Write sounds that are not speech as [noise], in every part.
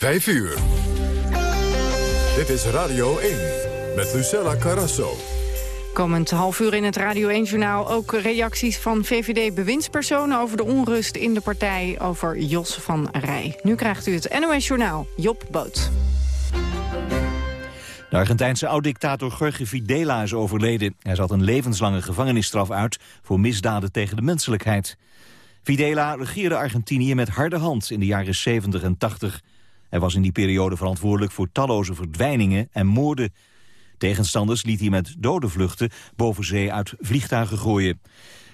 5 uur. Dit is Radio 1 met Lucella Carrasso. Komend half uur in het Radio 1-journaal ook reacties van VVD-bewindspersonen... over de onrust in de partij over Jos van Rij. Nu krijgt u het NOS-journaal Job Boot. De Argentijnse oud-dictator Jorge Videla is overleden. Hij zat een levenslange gevangenisstraf uit voor misdaden tegen de menselijkheid. Videla regeerde Argentinië met harde hand in de jaren 70 en 80. Hij was in die periode verantwoordelijk voor talloze verdwijningen en moorden. Tegenstanders liet hij met dode vluchten boven zee uit vliegtuigen gooien.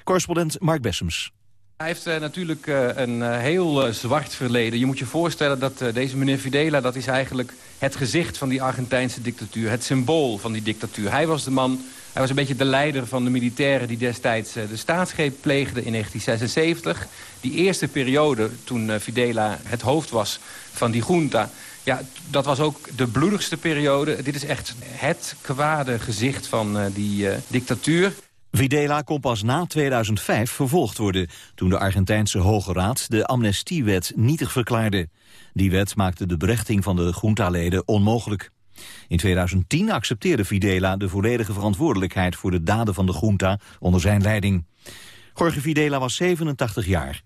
Correspondent Mark Bessems. Hij heeft uh, natuurlijk uh, een uh, heel zwart verleden. Je moet je voorstellen dat deze meneer Videla... dat is eigenlijk het gezicht van die Argentijnse dictatuur. Het symbool van die dictatuur. Hij was de man, hij was een beetje de leider van de militairen... die destijds de staatsgreep pleegden in 1976. Die eerste periode, toen Videla het hoofd was van die junta... Ja, dat was ook de bloedigste periode. Dit is echt het kwade gezicht van die dictatuur. Videla kon pas na 2005 vervolgd worden... toen de Argentijnse Hoge Raad de amnestiewet nietig verklaarde. Die wet maakte de berechting van de junta-leden onmogelijk. In 2010 accepteerde Videla de volledige verantwoordelijkheid... voor de daden van de junta onder zijn leiding. Jorge Videla was 87 jaar.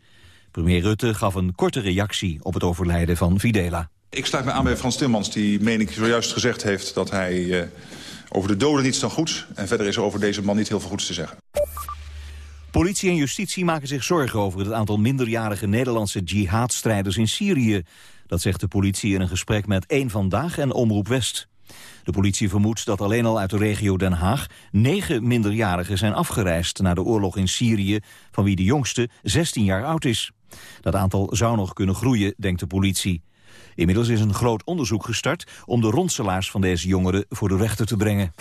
Premier Rutte gaf een korte reactie op het overlijden van Videla. Ik sluit me aan bij Frans Timmans, die, meen ik, zojuist gezegd heeft... dat hij... Uh over de doden niets dan goeds. En verder is er over deze man niet heel veel goeds te zeggen. Politie en justitie maken zich zorgen over het aantal minderjarige Nederlandse jihadstrijders in Syrië. Dat zegt de politie in een gesprek met Eén Vandaag en Omroep West. De politie vermoedt dat alleen al uit de regio Den Haag negen minderjarigen zijn afgereisd naar de oorlog in Syrië, van wie de jongste 16 jaar oud is. Dat aantal zou nog kunnen groeien, denkt de politie. Inmiddels is een groot onderzoek gestart om de rondselaars van deze jongeren voor de rechter te brengen.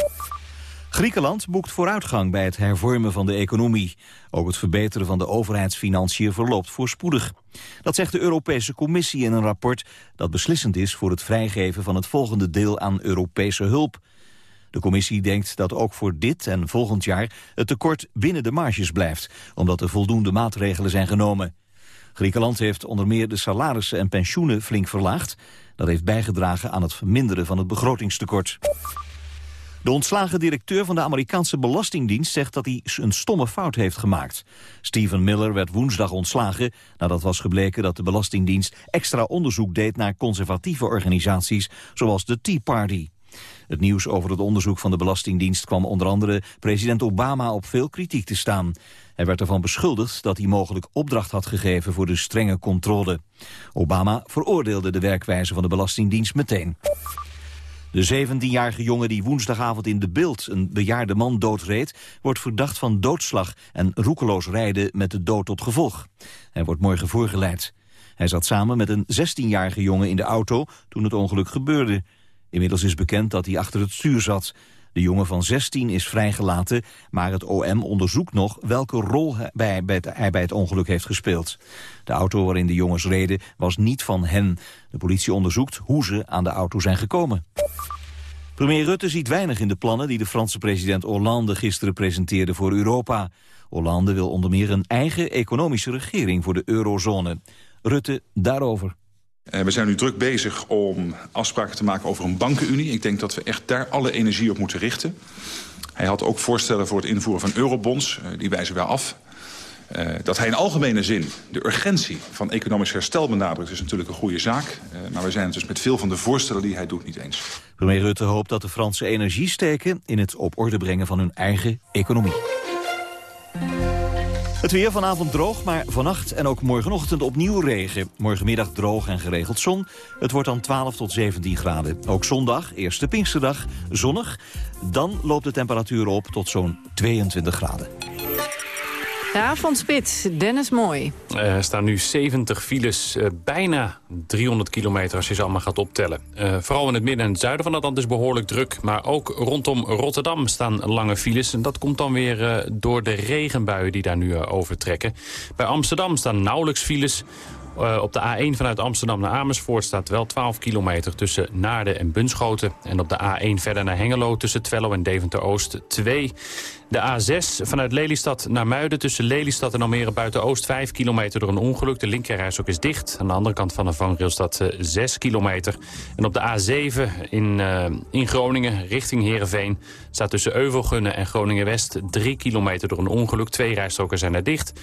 Griekenland boekt vooruitgang bij het hervormen van de economie. Ook het verbeteren van de overheidsfinanciën verloopt voorspoedig. Dat zegt de Europese Commissie in een rapport dat beslissend is voor het vrijgeven van het volgende deel aan Europese hulp. De commissie denkt dat ook voor dit en volgend jaar het tekort binnen de marges blijft, omdat er voldoende maatregelen zijn genomen. Griekenland heeft onder meer de salarissen en pensioenen flink verlaagd. Dat heeft bijgedragen aan het verminderen van het begrotingstekort. De ontslagen directeur van de Amerikaanse Belastingdienst zegt dat hij een stomme fout heeft gemaakt. Steven Miller werd woensdag ontslagen nadat was gebleken dat de Belastingdienst extra onderzoek deed naar conservatieve organisaties zoals de Tea Party. Het nieuws over het onderzoek van de Belastingdienst kwam onder andere president Obama op veel kritiek te staan. Hij werd ervan beschuldigd dat hij mogelijk opdracht had gegeven voor de strenge controle. Obama veroordeelde de werkwijze van de Belastingdienst meteen. De 17-jarige jongen die woensdagavond in de beeld een bejaarde man doodreed... wordt verdacht van doodslag en roekeloos rijden met de dood tot gevolg. Hij wordt morgen voorgeleid. Hij zat samen met een 16-jarige jongen in de auto toen het ongeluk gebeurde. Inmiddels is bekend dat hij achter het stuur zat. De jongen van 16 is vrijgelaten, maar het OM onderzoekt nog welke rol hij bij, het, ongeluk heeft gespeeld. De auto waarin de jongens reden was niet van hen. De politie onderzoekt hoe ze aan de auto zijn gekomen. Premier Rutte ziet weinig in de plannen die de Franse president Hollande gisteren presenteerde voor Europa. Hollande wil onder meer een eigen economische regering voor de eurozone. Rutte daarover. Eh, we zijn nu druk bezig om afspraken te maken over een bankenunie. Ik denk dat we echt daar alle energie op moeten richten. Hij had ook voorstellen voor het invoeren van eurobonds. Eh, die wijzen wij af. Uh, dat hij in algemene zin de urgentie van economisch herstel benadrukt... is natuurlijk een goede zaak. Maar we zijn het dus met veel van de voorstellen die hij doet niet eens. Premier Rutte hoopt dat de Franse energie steken... in het op orde brengen van hun eigen economie. Het weer vanavond droog, maar vannacht en ook morgenochtend opnieuw regen. Morgenmiddag droog en geregeld zon. Het wordt dan 12 tot 17 graden. Ook zondag, eerste Pinksterdag, zonnig. Dan loopt de temperatuur op tot zo'n 22 graden. Avondspits, Dennis Mooi. Er staan nu 70 files, uh, bijna 300 kilometer als je ze allemaal gaat optellen. Uh, vooral in het midden en het zuiden van het land is behoorlijk druk. Maar ook rondom Rotterdam staan lange files. En dat komt dan weer uh, door de regenbuien die daar nu overtrekken. Bij Amsterdam staan nauwelijks files. Op de A1 vanuit Amsterdam naar Amersfoort staat wel 12 kilometer tussen Naarden en Bunschoten. En op de A1 verder naar Hengelo tussen Twello en Deventer-Oost 2. De A6 vanuit Lelystad naar Muiden tussen Lelystad en Almere Buiten-Oost 5 kilometer door een ongeluk. De linkerreis ook is dicht. Aan de andere kant van de vangrail staat 6 kilometer. En op de A7 in, uh, in Groningen richting Heerenveen staat tussen Euvelgunnen en Groningen-West 3 kilometer door een ongeluk. Twee rijstroken zijn er dicht.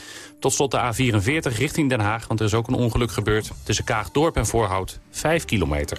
Tot slot de A44 richting Den Haag, want er is ook een ongeluk gebeurd. Tussen Kaagdorp en Voorhout 5 kilometer.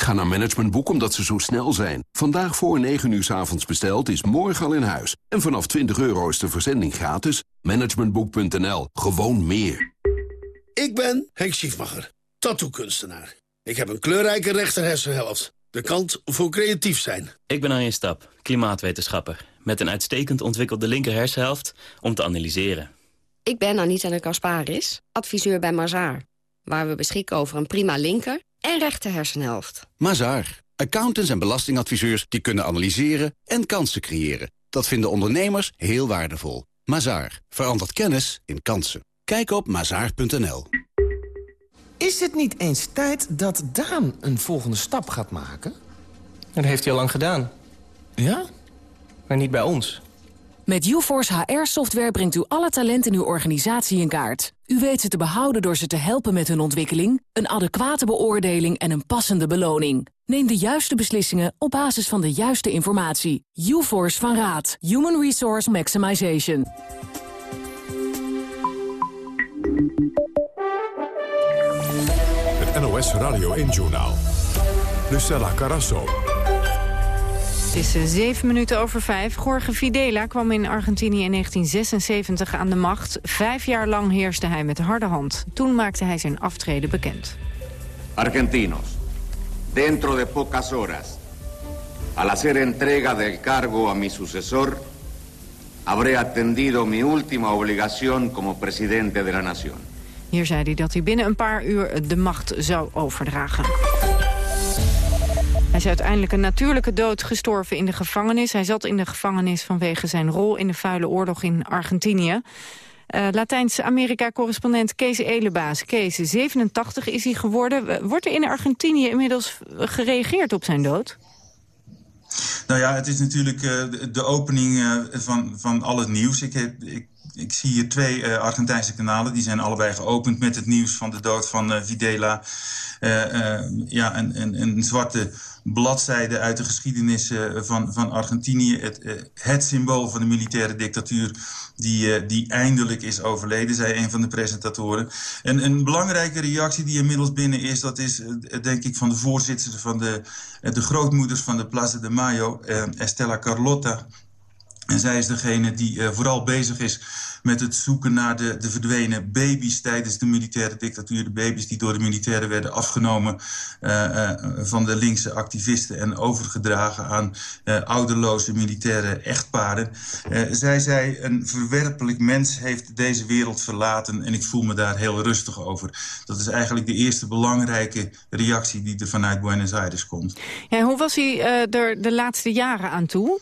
ga naar Managementboek omdat ze zo snel zijn. Vandaag voor 9 uur s avonds besteld is morgen al in huis. En vanaf 20 euro is de verzending gratis. Managementboek.nl. Gewoon meer. Ik ben Henk Schiefmacher, tattoo-kunstenaar. Ik heb een kleurrijke rechterhersenhelft. De kant voor creatief zijn. Ik ben Arjen Stap, klimaatwetenschapper. Met een uitstekend ontwikkelde linkerhersenhelft om te analyseren. Ik ben Anita de Kasparis, adviseur bij Mazaar. Waar we beschikken over een prima linker en rechter hersenhelft. Mazaar. Accountants en belastingadviseurs die kunnen analyseren en kansen creëren. Dat vinden ondernemers heel waardevol. Mazaar. Verandert kennis in kansen. Kijk op mazaar.nl. Is het niet eens tijd dat Daan een volgende stap gaat maken? Dat heeft hij al lang gedaan. Ja? Maar niet bij ons. Met UForce HR-software brengt u alle talenten in uw organisatie in kaart. U weet ze te behouden door ze te helpen met hun ontwikkeling... een adequate beoordeling en een passende beloning. Neem de juiste beslissingen op basis van de juiste informatie. UForce van Raad. Human Resource Maximization. Het NOS Radio 1-journaal. Lucella Carasso. Het is eh, zeven minuten over vijf. Jorge Videla kwam in Argentinië in 1976 aan de macht. Vijf jaar lang heerste hij met harde hand. Toen maakte hij zijn aftreden bekend. Argentinos, dentro de pocas horas, al hacer entrega del cargo a mi sucesor, habré atendido mi última obligación como presidente de la nación. Hier zei hij dat hij binnen een paar uur de macht zou overdragen. Is uiteindelijk een natuurlijke dood gestorven in de gevangenis. Hij zat in de gevangenis vanwege zijn rol in de vuile oorlog in Argentinië. Uh, Latijns-Amerika-correspondent Kees Elebaas. Kees, 87 is hij geworden. Wordt er in Argentinië inmiddels gereageerd op zijn dood? Nou ja, het is natuurlijk uh, de opening van, van al het nieuws. Ik, heb, ik ik zie hier twee Argentijnse kanalen. Die zijn allebei geopend met het nieuws van de dood van Videla. Ja, een, een, een, zwarte bladzijde uit de geschiedenis van, van Argentinië. Het, het symbool van de militaire dictatuur die, die eindelijk is overleden, zei een van de presentatoren. En een belangrijke reactie die inmiddels binnen is... dat is denk ik van de voorzitter van de, de grootmoeders van de Plaza de Mayo... Estela Carlota... En zij is degene die uh, vooral bezig is met het zoeken naar de, de verdwenen baby's tijdens de militaire dictatuur. De baby's die door de militairen werden afgenomen uh, uh, van de linkse activisten en overgedragen aan ouderloze militaire echtparen. zij zei, een verwerpelijk mens heeft deze wereld verlaten en ik voel me daar heel rustig over. Dat is eigenlijk de eerste belangrijke reactie die er vanuit Buenos Aires komt. Ja, hoe was hij er de laatste jaren aan toe?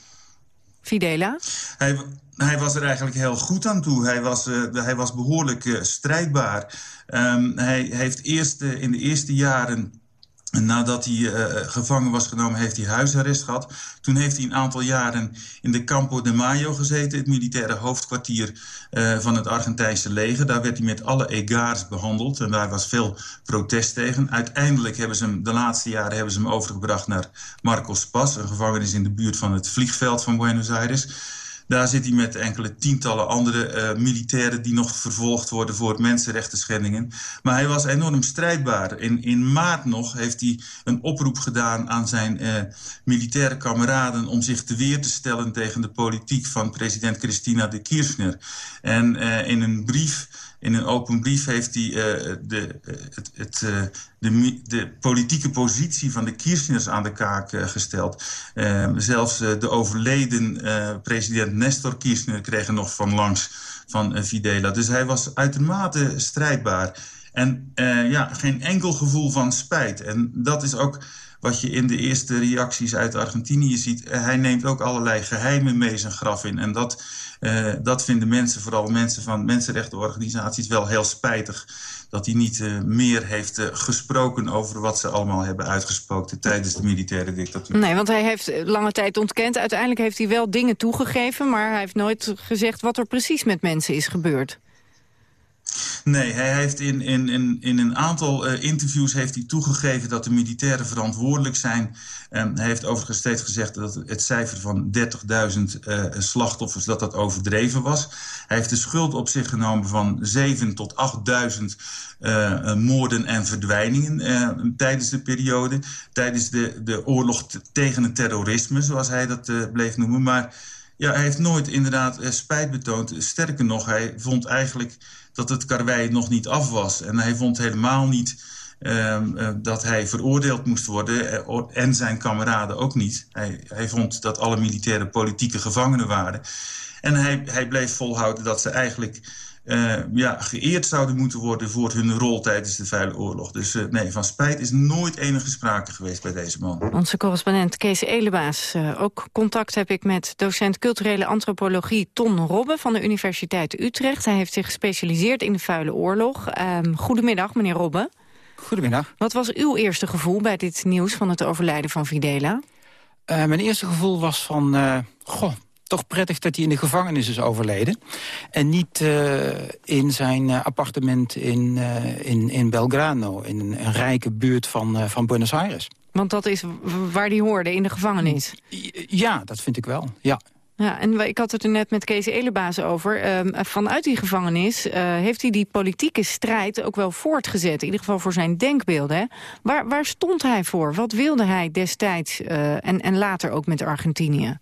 Fidela? Hij, hij was er eigenlijk heel goed aan toe. Hij was, uh, hij was behoorlijk uh, strijdbaar. Um, hij heeft eerst uh, in de eerste jaren... Nadat hij uh, gevangen was genomen, heeft hij huisarrest gehad. Toen heeft hij een aantal jaren in de Campo de Mayo gezeten... het militaire hoofdkwartier uh, van het Argentijnse leger. Daar werd hij met alle egaars behandeld en daar was veel protest tegen. Uiteindelijk hebben ze hem, de laatste jaren hebben ze hem overgebracht naar Marcos Paz... een gevangenis in de buurt van het vliegveld van Buenos Aires... Daar zit hij met enkele tientallen andere uh, militairen... die nog vervolgd worden voor mensenrechten schendingen. Maar hij was enorm strijdbaar. In, in maart nog heeft hij een oproep gedaan aan zijn uh, militaire kameraden... om zich te weer te stellen tegen de politiek van president Cristina de Kirchner. En uh, in een brief In een open brief heeft hij de, het, het, de, de, politieke positie van de Kirchners aan de kaak gesteld. zelfs de overleden president Nestor Kirchner kreeg er nog van langs van Videla. Dus hij was uitermate strijdbaar. En ja, geen enkel gevoel van spijt. En dat is ook wat je in de eerste reacties uit Argentinië ziet... Eh, hij neemt ook allerlei geheimen mee zijn graf in. En dat, uh, dat vinden mensen, vooral mensen van mensenrechtenorganisaties... wel heel spijtig dat hij niet uh, meer heeft uh, gesproken over wat ze allemaal hebben uitgesproken tijdens de militaire dictatuur. Nee, want hij heeft lange tijd ontkend. Uiteindelijk heeft hij wel dingen toegegeven, maar hij heeft nooit gezegd wat er precies met mensen is gebeurd. Nee, hij heeft in, in, in, in een aantal uh, interviews heeft hij toegegeven dat de militairen verantwoordelijk zijn. Um, hij heeft overigens steeds gezegd dat het cijfer van 30.000 uh, slachtoffers dat dat overdreven was. Hij heeft de schuld op zich genomen van 7 tot 8.000 uh, moorden en verdwijningen tijdens de periode. Tijdens de, de oorlog tegen het terrorisme, zoals hij dat bleef noemen. Maar ja, hij heeft nooit inderdaad spijt betoond. Sterker nog, hij vond eigenlijk dat het karwei nog niet af was. En hij vond helemaal niet um, uh, dat hij veroordeeld moest worden uh, en zijn kameraden ook niet. Hij, hij vond dat alle militairen politieke gevangenen waren. En hij, hij bleef volhouden dat ze eigenlijk uh, ja, geëerd zouden moeten worden voor hun rol tijdens de Vuile Oorlog. Dus uh, nee, van spijt is nooit enige sprake geweest bij deze man. Onze correspondent Kees Elebaas. Uh, ook contact heb ik met docent culturele antropologie Ton Robbe van de Universiteit Utrecht. Hij heeft zich gespecialiseerd in de Vuile Oorlog. Um, goedemiddag, meneer Robbe. Goedemiddag. Wat was uw eerste gevoel bij dit nieuws van het overlijden van Videla? mijn eerste gevoel was van, goh, toch prettig dat hij in de gevangenis is overleden. En niet uh, in zijn uh, appartement in, uh, in, in Belgrano, in een, een rijke buurt van, van Buenos Aires. Want dat is waar hij hoorde, in de gevangenis? Ja, dat vind ik wel, ja. Ja, en ik had het er net met Kees Elebaas over. Uh, vanuit die gevangenis uh, heeft hij die politieke strijd ook wel voortgezet. In ieder geval voor zijn denkbeelden. Waar, waar stond hij voor? Wat wilde hij destijds uh, en, en later ook met Argentinië?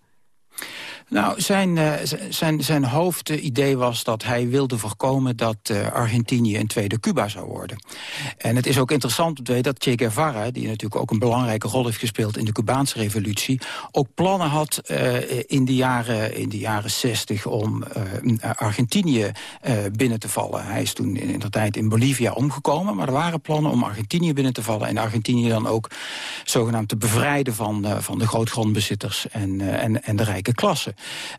Nou, zijn, uh, zijn, zijn hoofdidee was dat hij wilde voorkomen dat uh, Argentinië een tweede Cuba zou worden. En het is ook interessant om te weten dat Che Guevara, die natuurlijk ook een belangrijke rol heeft gespeeld in de Cubaanse revolutie, ook plannen had uh, in, de jaren, in de jaren 60 om Argentinië binnen te vallen. Hij is toen in de tijd in Bolivia omgekomen, maar er waren plannen om Argentinië binnen te vallen en Argentinië dan ook zogenaamd te bevrijden van, van de grootgrondbezitters en, en, en de rijke klasse.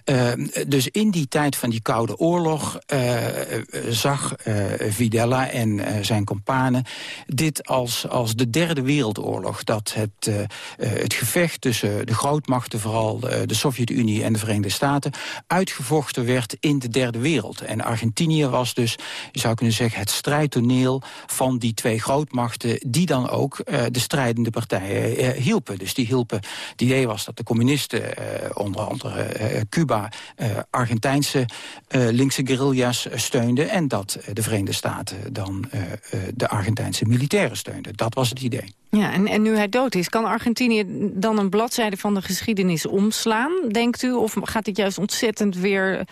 Uh, dus in die tijd van die Koude Oorlog uh, zag uh, Videla en zijn companen dit als, als de derde wereldoorlog. Dat het, het gevecht tussen de grootmachten, vooral de Sovjet-Unie en de Verenigde Staten, uitgevochten werd in de derde wereld. En Argentinië was dus, je zou kunnen zeggen, het strijdtoneel van die twee grootmachten, die dan ook de strijdende partijen hielpen. Dus die hielpen, het idee was dat de communisten onder andere Cuba uh, Argentijnse uh, linkse guerrilla's steunde... en dat de Verenigde Staten dan de Argentijnse militairen steunden. Dat was het idee. Ja, en, en nu hij dood is, kan Argentinië dan een bladzijde van de geschiedenis omslaan, denkt u? Of gaat dit juist ontzettend weer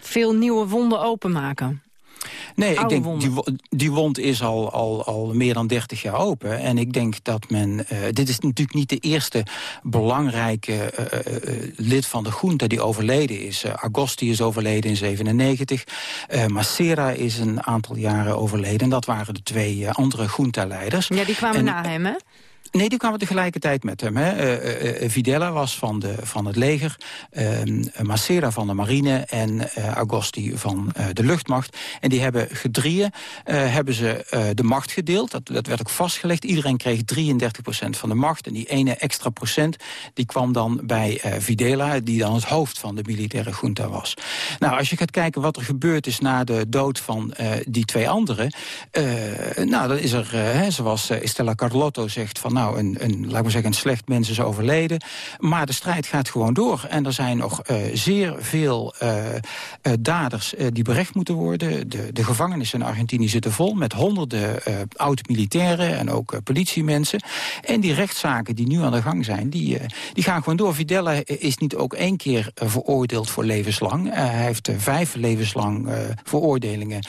veel nieuwe wonden openmaken? Nee, ik denk, die, die wond is al, al, al meer dan 30 jaar open. En ik denk dat men... Uh, dit is natuurlijk niet de eerste belangrijke uh, uh, lid van de junta die overleden is. Agosti is overleden in 97. Macera is een aantal jaren overleden. En dat waren de twee andere junta-leiders. Ja, die kwamen en, na hem, hè? Nee, die kwamen tegelijkertijd met hem. Hè. Uh, uh, Videla was van, de, van het leger, uh, Macera van de marine en Agosti van de luchtmacht. En die hebben gedrieën hebben ze de macht gedeeld. Dat, dat werd ook vastgelegd. Iedereen kreeg 33% van de macht. En die ene extra procent die kwam dan bij Videla, die dan het hoofd van de militaire junta was. Nou, als je gaat kijken wat er gebeurd is na de dood van die twee anderen... nou, dan is er, zoals Estella Carlotto zegt... van nou, een, een, laat maar zeggen, een slecht mens is overleden. Maar de strijd gaat gewoon door. En er zijn nog zeer veel daders die berecht moeten worden. De, de gevangenissen in Argentinië zitten vol met honderden oud-militairen en ook politiemensen. En die rechtszaken die nu aan de gang zijn, die, die gaan gewoon door. Videla is niet ook één keer veroordeeld voor levenslang. hij heeft vijf levenslang veroordelingen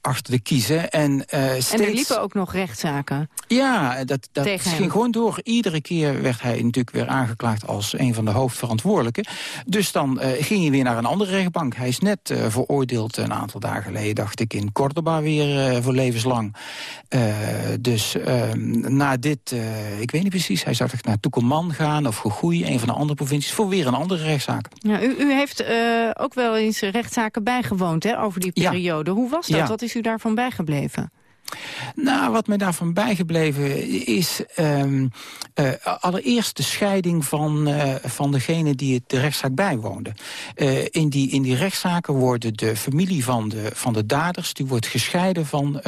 achter de kiezen. En, steeds... en er liepen ook nog rechtszaken. Ja, dat, dat ging gewoon door. Iedere keer werd hij natuurlijk weer aangeklaagd als een van de hoofdverantwoordelijken. Dus dan uh, ging hij weer naar een andere rechtbank. Hij is net uh, veroordeeld een aantal dagen geleden, dacht ik, in Cordoba weer uh, voor levenslang. dus ehm, na dit, ik weet niet precies, hij zou toch naar Tucumán gaan of Jujuy, een van de andere provincies, voor weer een andere rechtszaak. Ja, u, u heeft ook wel eens rechtszaken bijgewoond hè, over die periode. Hoe was dat? Wat is u daarvan bijgebleven? Nou, wat mij daarvan bijgebleven is... Um, uh, allereerst de scheiding van, uh, van degene die het de rechtszaak bijwoonde. Uh, in, die, in die rechtszaken worden de familie van de, van de daders... die wordt gescheiden van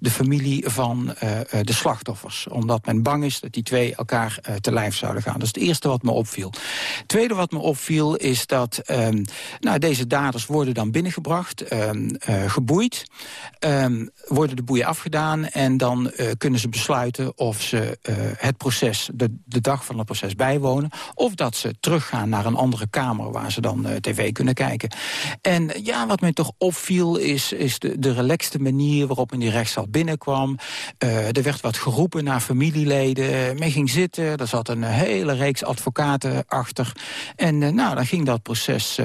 de familie van de slachtoffers. Omdat men bang is dat die twee elkaar te lijf zouden gaan. Dat is het eerste wat me opviel. Het tweede wat me opviel is dat um, nou, deze daders worden dan binnengebracht... Um, geboeid, worden de boeien af en dan uh, kunnen ze besluiten of ze uh, het proces, de, de dag van het proces bijwonen... of dat ze teruggaan naar een andere kamer waar ze dan uh, tv kunnen kijken. En ja, wat mij toch opviel is, is de, de relaxte manier waarop men die rechtszaal binnenkwam. er werd wat geroepen naar familieleden. Men ging zitten, er zat een hele reeks advocaten achter. En nou, dan ging dat proces,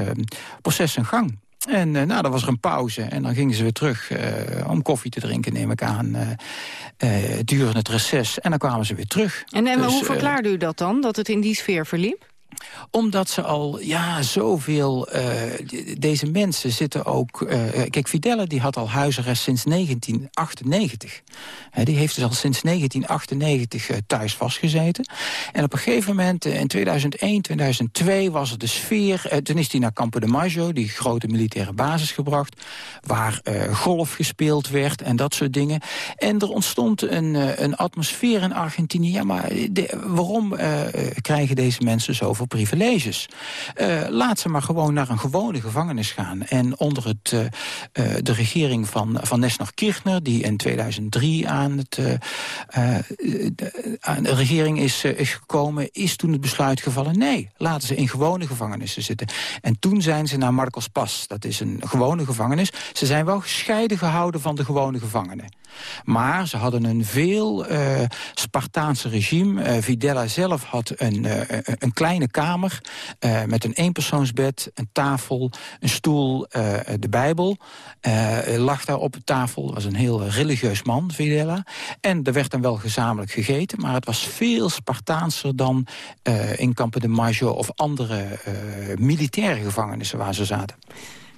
proces zijn gang. En uh, nou, dan was er een pauze en dan gingen ze weer terug uh, om koffie te drinken, neem ik aan. Uh, durende het reces. En dan kwamen ze weer terug. En, en dus, hoe verklaarde u dat dan, dat het in die sfeer verliep? Omdat ze al ja, zoveel... Uh, deze mensen zitten ook... Uh, kijk, Fidelle die had al huisarrest sinds 1998. He, die heeft dus al sinds 1998 uh, thuis vastgezeten. En op een gegeven moment, in 2001, 2002 was het de sfeer... toen is hij naar Campo de Maggio, die grote militaire basis, gebracht... waar golf gespeeld werd en dat soort dingen. En er ontstond een, een atmosfeer in Argentinië. Ja, maar waarom krijgen deze mensen zoveel privileges. Uh, laat ze maar gewoon naar een gewone gevangenis gaan. En onder het, uh, uh, de regering van, van Nestor Kirchner... die in 2003 aan, het, de, aan de regering is, is gekomen... is toen het besluit gevallen... nee, laten ze in gewone gevangenissen zitten. En toen zijn ze naar Marcos Paz. Dat is een gewone gevangenis. Ze zijn wel gescheiden gehouden van de gewone gevangenen. Maar ze hadden een veel Spartaanse regime. Videla zelf had een, een kleine kamer met een eenpersoonsbed, een tafel, een stoel, de Bijbel. lag daar op de tafel, was een heel religieus man, Videla. En er werd dan wel gezamenlijk gegeten, maar het was veel Spartaanser dan in Campo de Maggio of andere militaire gevangenissen waar ze zaten.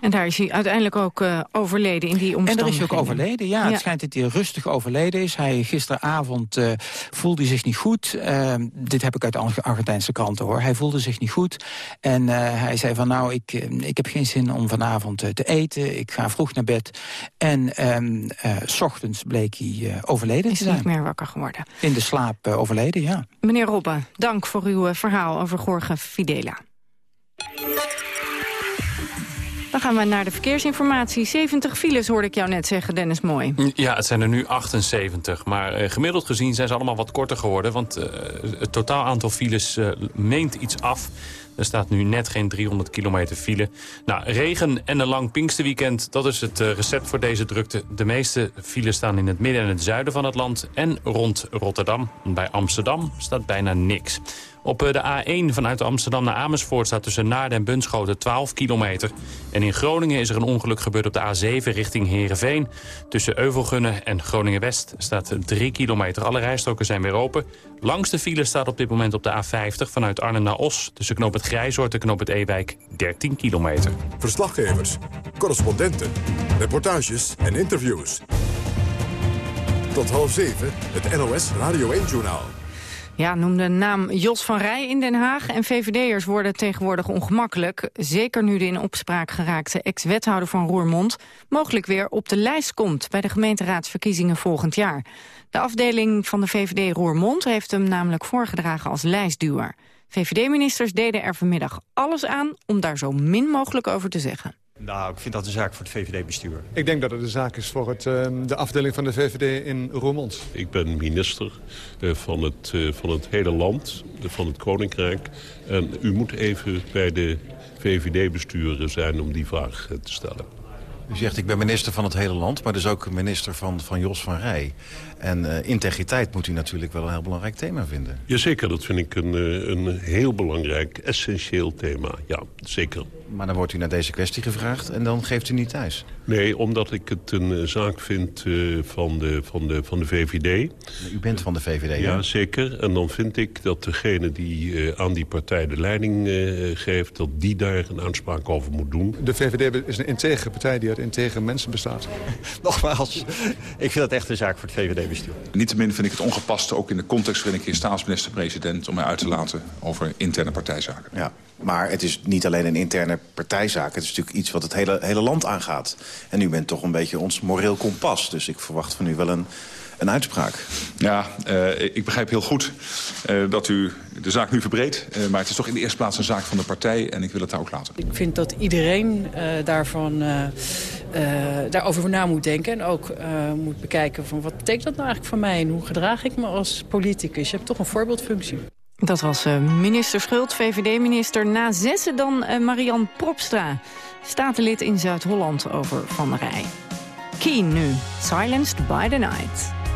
En daar is hij uiteindelijk ook uh, overleden in die omstandigheden. En er is hij ook overleden, ja. Het schijnt dat hij rustig overleden is. Hij gisteravond uh, voelde zich niet goed. Uh, dit heb ik uit Argentijnse kranten, hoor. Hij voelde zich niet goed. En hij zei van, nou, ik, ik heb geen zin om vanavond te eten. Ik ga vroeg naar bed. En ehm, s ochtends bleek hij overleden is te zijn. Is niet meer wakker geworden. In de slaap overleden, ja. Meneer Robbe, dank voor uw verhaal over Jorge Fidela. Dan gaan we naar de verkeersinformatie. 70 files hoorde ik jou net zeggen, Dennis Mooi. Ja, het zijn er nu 78. Maar eh, gemiddeld gezien zijn ze allemaal wat korter geworden. Want uh, het totaal aantal files meent iets af. Er staat nu net geen 300 kilometer file. Nou, regen en een lang Pinksterweekend, dat is het recept voor deze drukte. De meeste files staan in het midden en het zuiden van het land en rond Rotterdam. Bij Amsterdam staat bijna niks. Op eh, de A1 vanuit Amsterdam naar Amersfoort staat tussen Naarden en Bunschoten 12 kilometer. En in Groningen is er een ongeluk gebeurd op de A7 richting Heerenveen. Tussen Euvelgunnen en Groningen-West staat 3 kilometer. Alle rijstroken zijn weer open. Langste file staat op dit moment op de A50 vanuit Arnhem naar Os. Tussen knoop het Grijzoord en knoop het Ewijk 13 kilometer. Verslaggevers, correspondenten, reportages en interviews. Tot half zeven het NOS Radio 1-journaal. Ja, noem de naam Jos van Rij in Den Haag. En VVD'ers worden tegenwoordig ongemakkelijk. Zeker nu de in opspraak geraakte ex-wethouder van Roermond... mogelijk weer op de lijst komt bij de gemeenteraadsverkiezingen volgend jaar. De afdeling van de VVD Roermond heeft hem namelijk voorgedragen als lijstduwer. VVD-ministers deden er vanmiddag alles aan om daar zo min mogelijk over te zeggen. Nou, ik vind dat een zaak voor het VVD-bestuur. Ik denk dat het een zaak is voor het, ehm, de afdeling van de VVD in Roermond. Ik ben minister eh, van het, eh, van het hele land, van het Koninkrijk. En u moet even bij de VVD-besturen zijn om die vraag eh, te stellen. U zegt, ik ben minister van het hele land, maar dus ook minister van, van Jos van Rij. En uh, integriteit moet u natuurlijk wel een heel belangrijk thema vinden. Jazeker, dat vind ik een, een heel belangrijk, essentieel thema. Ja, zeker. Maar dan wordt u naar deze kwestie gevraagd en dan geeft u niet thuis. Nee, omdat ik het een uh, zaak vind uh, van, de, van, de, van de VVD. U bent van de VVD, Ja, zeker. En dan vind ik dat degene die uh, aan die partij de leiding geeft... dat die daar een aanspraak over moet doen. De VVD is een integere partij die uit integere mensen bestaat. [laughs] Nogmaals, ik vind dat echt een zaak voor het VVD-bestuur. Niettemin vind ik het ongepast, ook in de context waarin ik hier staatsminister-president... om mij uit te laten over interne partijzaken. Ja. Maar het is niet alleen een interne partijzaak. Het is natuurlijk iets wat het hele, hele land aangaat. En u bent toch een beetje ons moreel kompas. Dus ik verwacht van u wel een, een uitspraak. Ja, uh, ik begrijp heel goed uh, dat u de zaak nu verbreedt. Uh, maar het is toch in de eerste plaats een zaak van de partij. En ik wil het daar ook laten. Ik vind dat iedereen daarvan, daarover na moet denken. En ook moet bekijken van wat betekent dat nou eigenlijk voor mij? En hoe gedraag ik me als politicus? Je hebt toch een voorbeeldfunctie. Dat was uh, minister Schult, VVD-minister. Na zessen dan uh, Marian Propstra, statenlid in Zuid-Holland over Van der Rij. Keen nu, Silenced by the Night.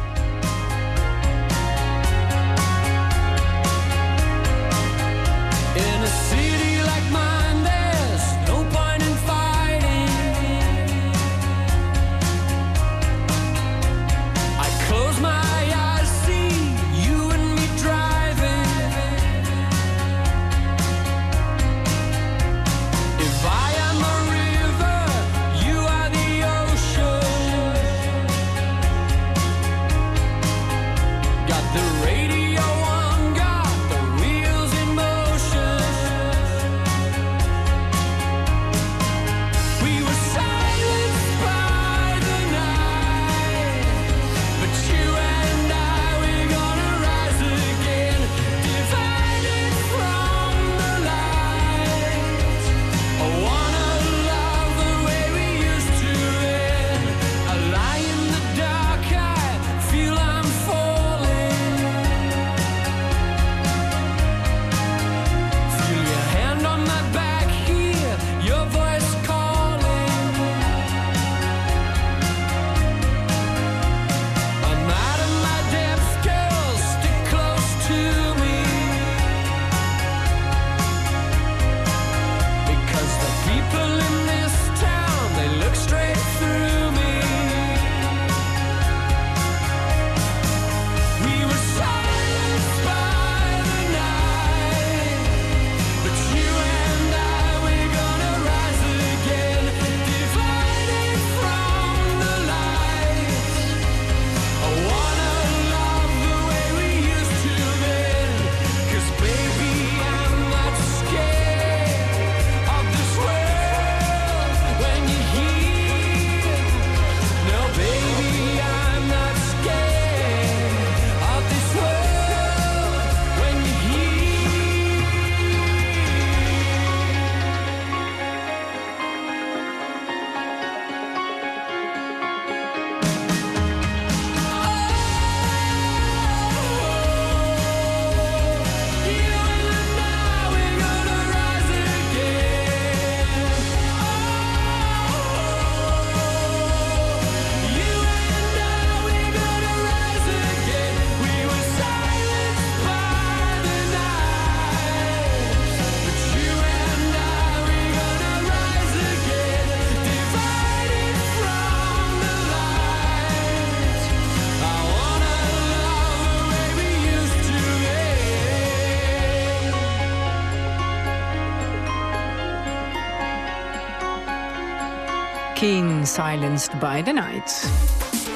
Silenced by the Night.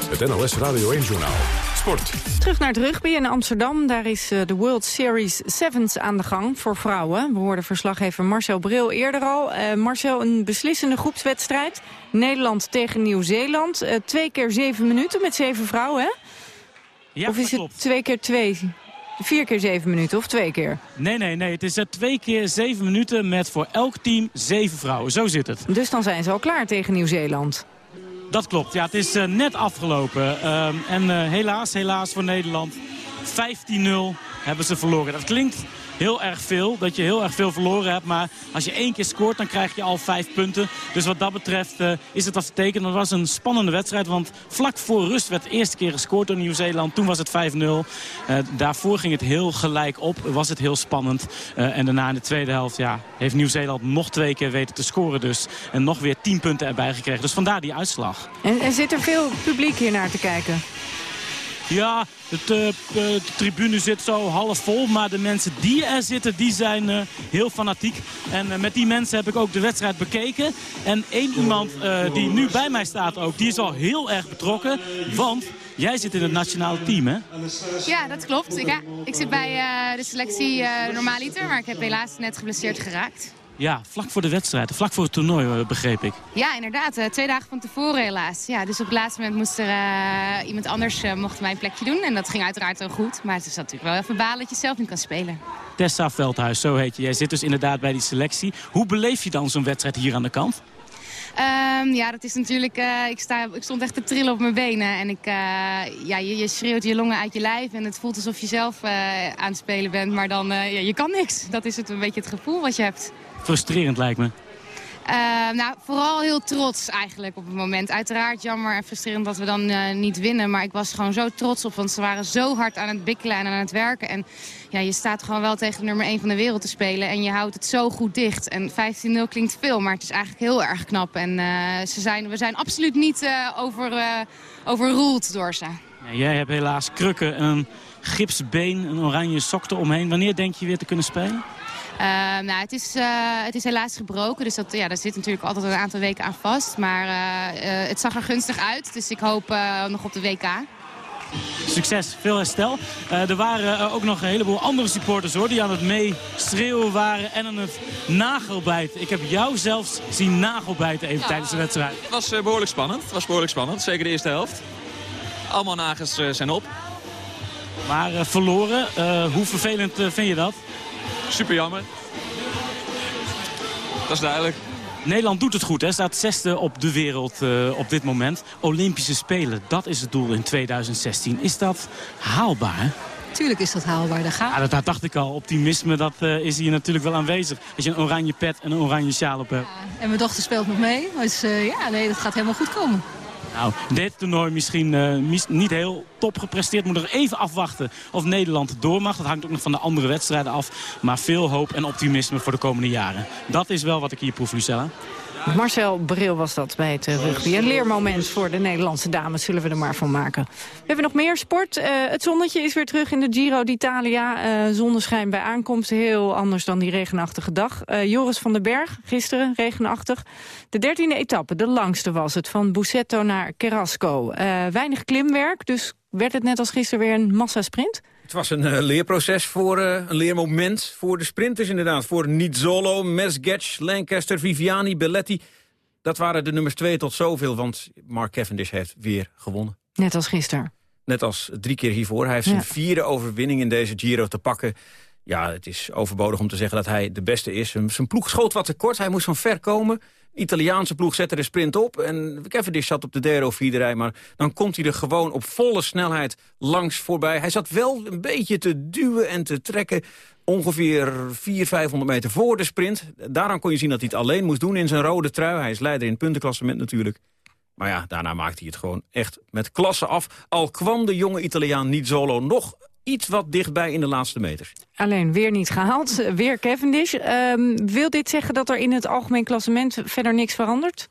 Het NLS Radio 1-journaal. Sport. Terug naar het rugby in Amsterdam. Daar is eh, de World Series Sevens aan de gang voor vrouwen. We hoorden verslaggever Marcel Bril eerder al. Eh, Marcel, een beslissende groepswedstrijd. Nederland tegen Nieuw-Zeeland. Eh, twee keer zeven minuten met zeven vrouwen, hè? Ja, of is het klopt. twee keer twee? Vier keer zeven minuten of twee keer? Nee, nee, nee. Het is eh, twee keer zeven minuten met voor elk team zeven vrouwen. Zo zit het. Dus dan zijn ze al klaar tegen Nieuw-Zeeland. Dat klopt. Ja, het is eh, net afgelopen. Ehm, en eh, helaas, helaas voor Nederland. 15-0 hebben ze verloren. Dat klinkt heel erg veel, dat je heel erg veel verloren hebt. Maar als je één keer scoort, dan krijg je al vijf punten. Dus wat dat betreft eh, is het als teken. Het was een spannende wedstrijd, want vlak voor rust werd de eerste keer gescoord door Nieuw-Zeeland. Toen was het 5-0. Eh, daarvoor ging het heel gelijk op, was het heel spannend. Eh, en daarna in de tweede helft ja, heeft Nieuw-Zeeland nog twee keer weten te scoren dus. En nog weer 10 punten erbij gekregen. Dus vandaar die uitslag. En, en zit er veel publiek hier naar te kijken? Ja, eh, de tribune zit zo half vol. Maar de mensen die er zitten, die zijn eh, heel fanatiek. En eh, met die mensen heb ik ook de wedstrijd bekeken. En één iemand die nu bij mij staat ook, die is al heel erg betrokken. Want jij zit in het nationale team, hè? Ja, dat klopt. Ik, ik zit bij de selectie normaaliter, maar ik heb helaas net geblesseerd geraakt. Ja, vlak voor de wedstrijd, vlak voor het toernooi, eh, begreep ik. Ja, inderdaad. eh, twee dagen van tevoren helaas. Ja, dus op het laatste moment moest er eh, iemand anders mocht mijn plekje doen. En dat ging uiteraard wel goed. Maar het is natuurlijk wel even balen dat je zelf niet kan spelen. Tessa Veldhuis, zo heet je. Jij zit dus inderdaad bij die selectie. Hoe beleef je dan zo'n wedstrijd hier aan de kant? Ehm, ja, dat is natuurlijk... ik, sta, ik stond echt te trillen op mijn benen. En ik, ja, je, je schreeuwt je longen uit je lijf. En het voelt alsof je zelf aan het spelen bent. Maar dan, ja, je kan niks. Dat is het een beetje het gevoel wat je hebt. Frustrerend lijkt me. Eh, nou, vooral heel trots eigenlijk op het moment. Uiteraard jammer en frustrerend dat we dan eh, niet winnen. Maar ik was gewoon zo trots op, want ze waren zo hard aan het bikkelen en aan het werken. En ja, je staat gewoon wel tegen nummer 1 van de wereld te spelen. En je houdt het zo goed dicht. En 15-0 klinkt veel, maar het is eigenlijk heel erg knap. En eh, ze zijn, we zijn absoluut niet eh, over, overruled door ze. Ja, jij hebt helaas krukken, een gipsbeen, een oranje sok eromheen. Wanneer denk je weer te kunnen spelen? Eh, nou, het, is, eh, het is helaas gebroken, dus dat, ja, daar zit natuurlijk altijd een aantal weken aan vast. Maar eh, eh, het zag er gunstig uit, dus ik hoop eh, nog op de WK. Succes, veel herstel. Eh, er waren ook nog een heleboel andere supporters hoor, die aan het meeschreeuwen waren en aan het nagelbijten. Ik heb jou zelfs zien nagelbijten even tijdens de wedstrijd. Het was eh, behoorlijk spannend. Het was behoorlijk spannend, zeker de eerste helft. Allemaal nagels zijn op. Maar verloren, eh, hoe vervelend vind je dat? Super jammer. Dat is duidelijk. Nederland doet het goed, hè? staat zesde op de wereld eh, op dit moment. Olympische Spelen, dat is het doel in 2016. Is dat haalbaar? Tuurlijk is dat haalbaar. Daar gaat Ja, dat, dat dacht ik al. Optimisme dat, eh, is hier natuurlijk wel aanwezig. Als je een oranje pet en een oranje sjaal op hebt. En mijn dochter speelt nog mee. Dus eh, ja, nee, dat gaat helemaal goed komen. Nou, dit toernooi misschien eh, niet heel top gepresteerd. Moet nog even afwachten of Nederland door mag. Dat hangt ook nog van de andere wedstrijden af. Maar veel hoop en optimisme voor de komende jaren. Dat is wel wat ik hier proef, Lucella. Marcel Bril was dat bij het eh, rugby. Een leermoment voor de Nederlandse dames, zullen we er maar van maken. We hebben nog meer sport. Eh, het zonnetje is weer terug in de Giro d'Italia. Eh, zonneschijn bij aankomst, heel anders dan die regenachtige dag. Joris van den Berg, gisteren regenachtig. De dertiende etappe, de langste was het, van Bussetto naar Carrasco. Weinig klimwerk, dus werd het net als gisteren weer een massasprint? Het was een eh, leerproces voor eh, een leermoment voor de sprinters inderdaad. Voor Nizzolo, Mesgetch, Lancaster, Viviani, Belletti. Dat waren de nummers twee tot zoveel, want Mark Cavendish heeft weer gewonnen. Net als gisteren. Net als drie keer hiervoor. Hij heeft Ja. zijn vierde overwinning in deze Giro te pakken. Ja, het is overbodig om te zeggen dat hij de beste is. Zijn ploeg schoot wat tekort. Hij moest van ver komen. Italiaanse ploeg zette de sprint op. En Cavendish zat op de derde of vierde rij. Maar dan komt hij er gewoon op volle snelheid langs voorbij. Hij zat wel een beetje te duwen en te trekken. Ongeveer 400, 500 meter voor de sprint. Daaraan kon je zien dat hij het alleen moest doen in zijn rode trui. Hij is leider in het puntenklassement natuurlijk. Maar ja, daarna maakte hij het gewoon echt met klasse af. Al kwam de jonge Italiaan niet solo nog iets wat dichtbij in de laatste meters. Alleen weer niet gehaald, eh, [laughs] weer Cavendish. Ehm, wil dit zeggen dat er in het algemeen klassement verder niks verandert?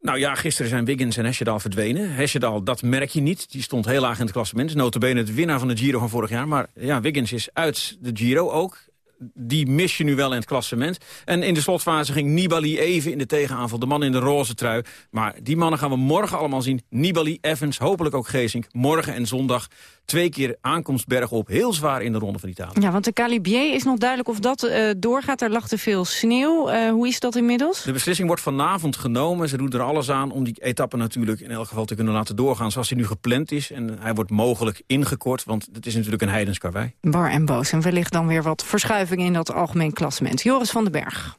Nou ja, gisteren zijn Wiggins en Hesjedal verdwenen. Hesjedal, dat merk je niet. Die stond heel laag in het klassement. Notabene het winnaar van de Giro van vorig jaar. Maar ja, Wiggins is uit de Giro ook. die mis je nu wel in het klassement. En in de slotfase ging Nibali even in de tegenaanval. De man in de roze trui. Maar die mannen gaan we morgen allemaal zien. Nibali, Evans, hopelijk ook Geesink. Morgen en zondag twee keer aankomst bergop. Heel zwaar in de ronde van Italië. Ja, want de Calibier is nog duidelijk of dat eh, doorgaat. Er lag te veel sneeuw. Eh, hoe is dat inmiddels? De beslissing wordt vanavond genomen. Ze doen er alles aan om die etappe natuurlijk in elk geval te kunnen laten doorgaan... zoals hij nu gepland is. En hij wordt mogelijk ingekort, want het is natuurlijk een heidens karwei. Bar en boos. En wellicht dan weer wat verschuiving in dat algemeen klassement. Joris van den Berg.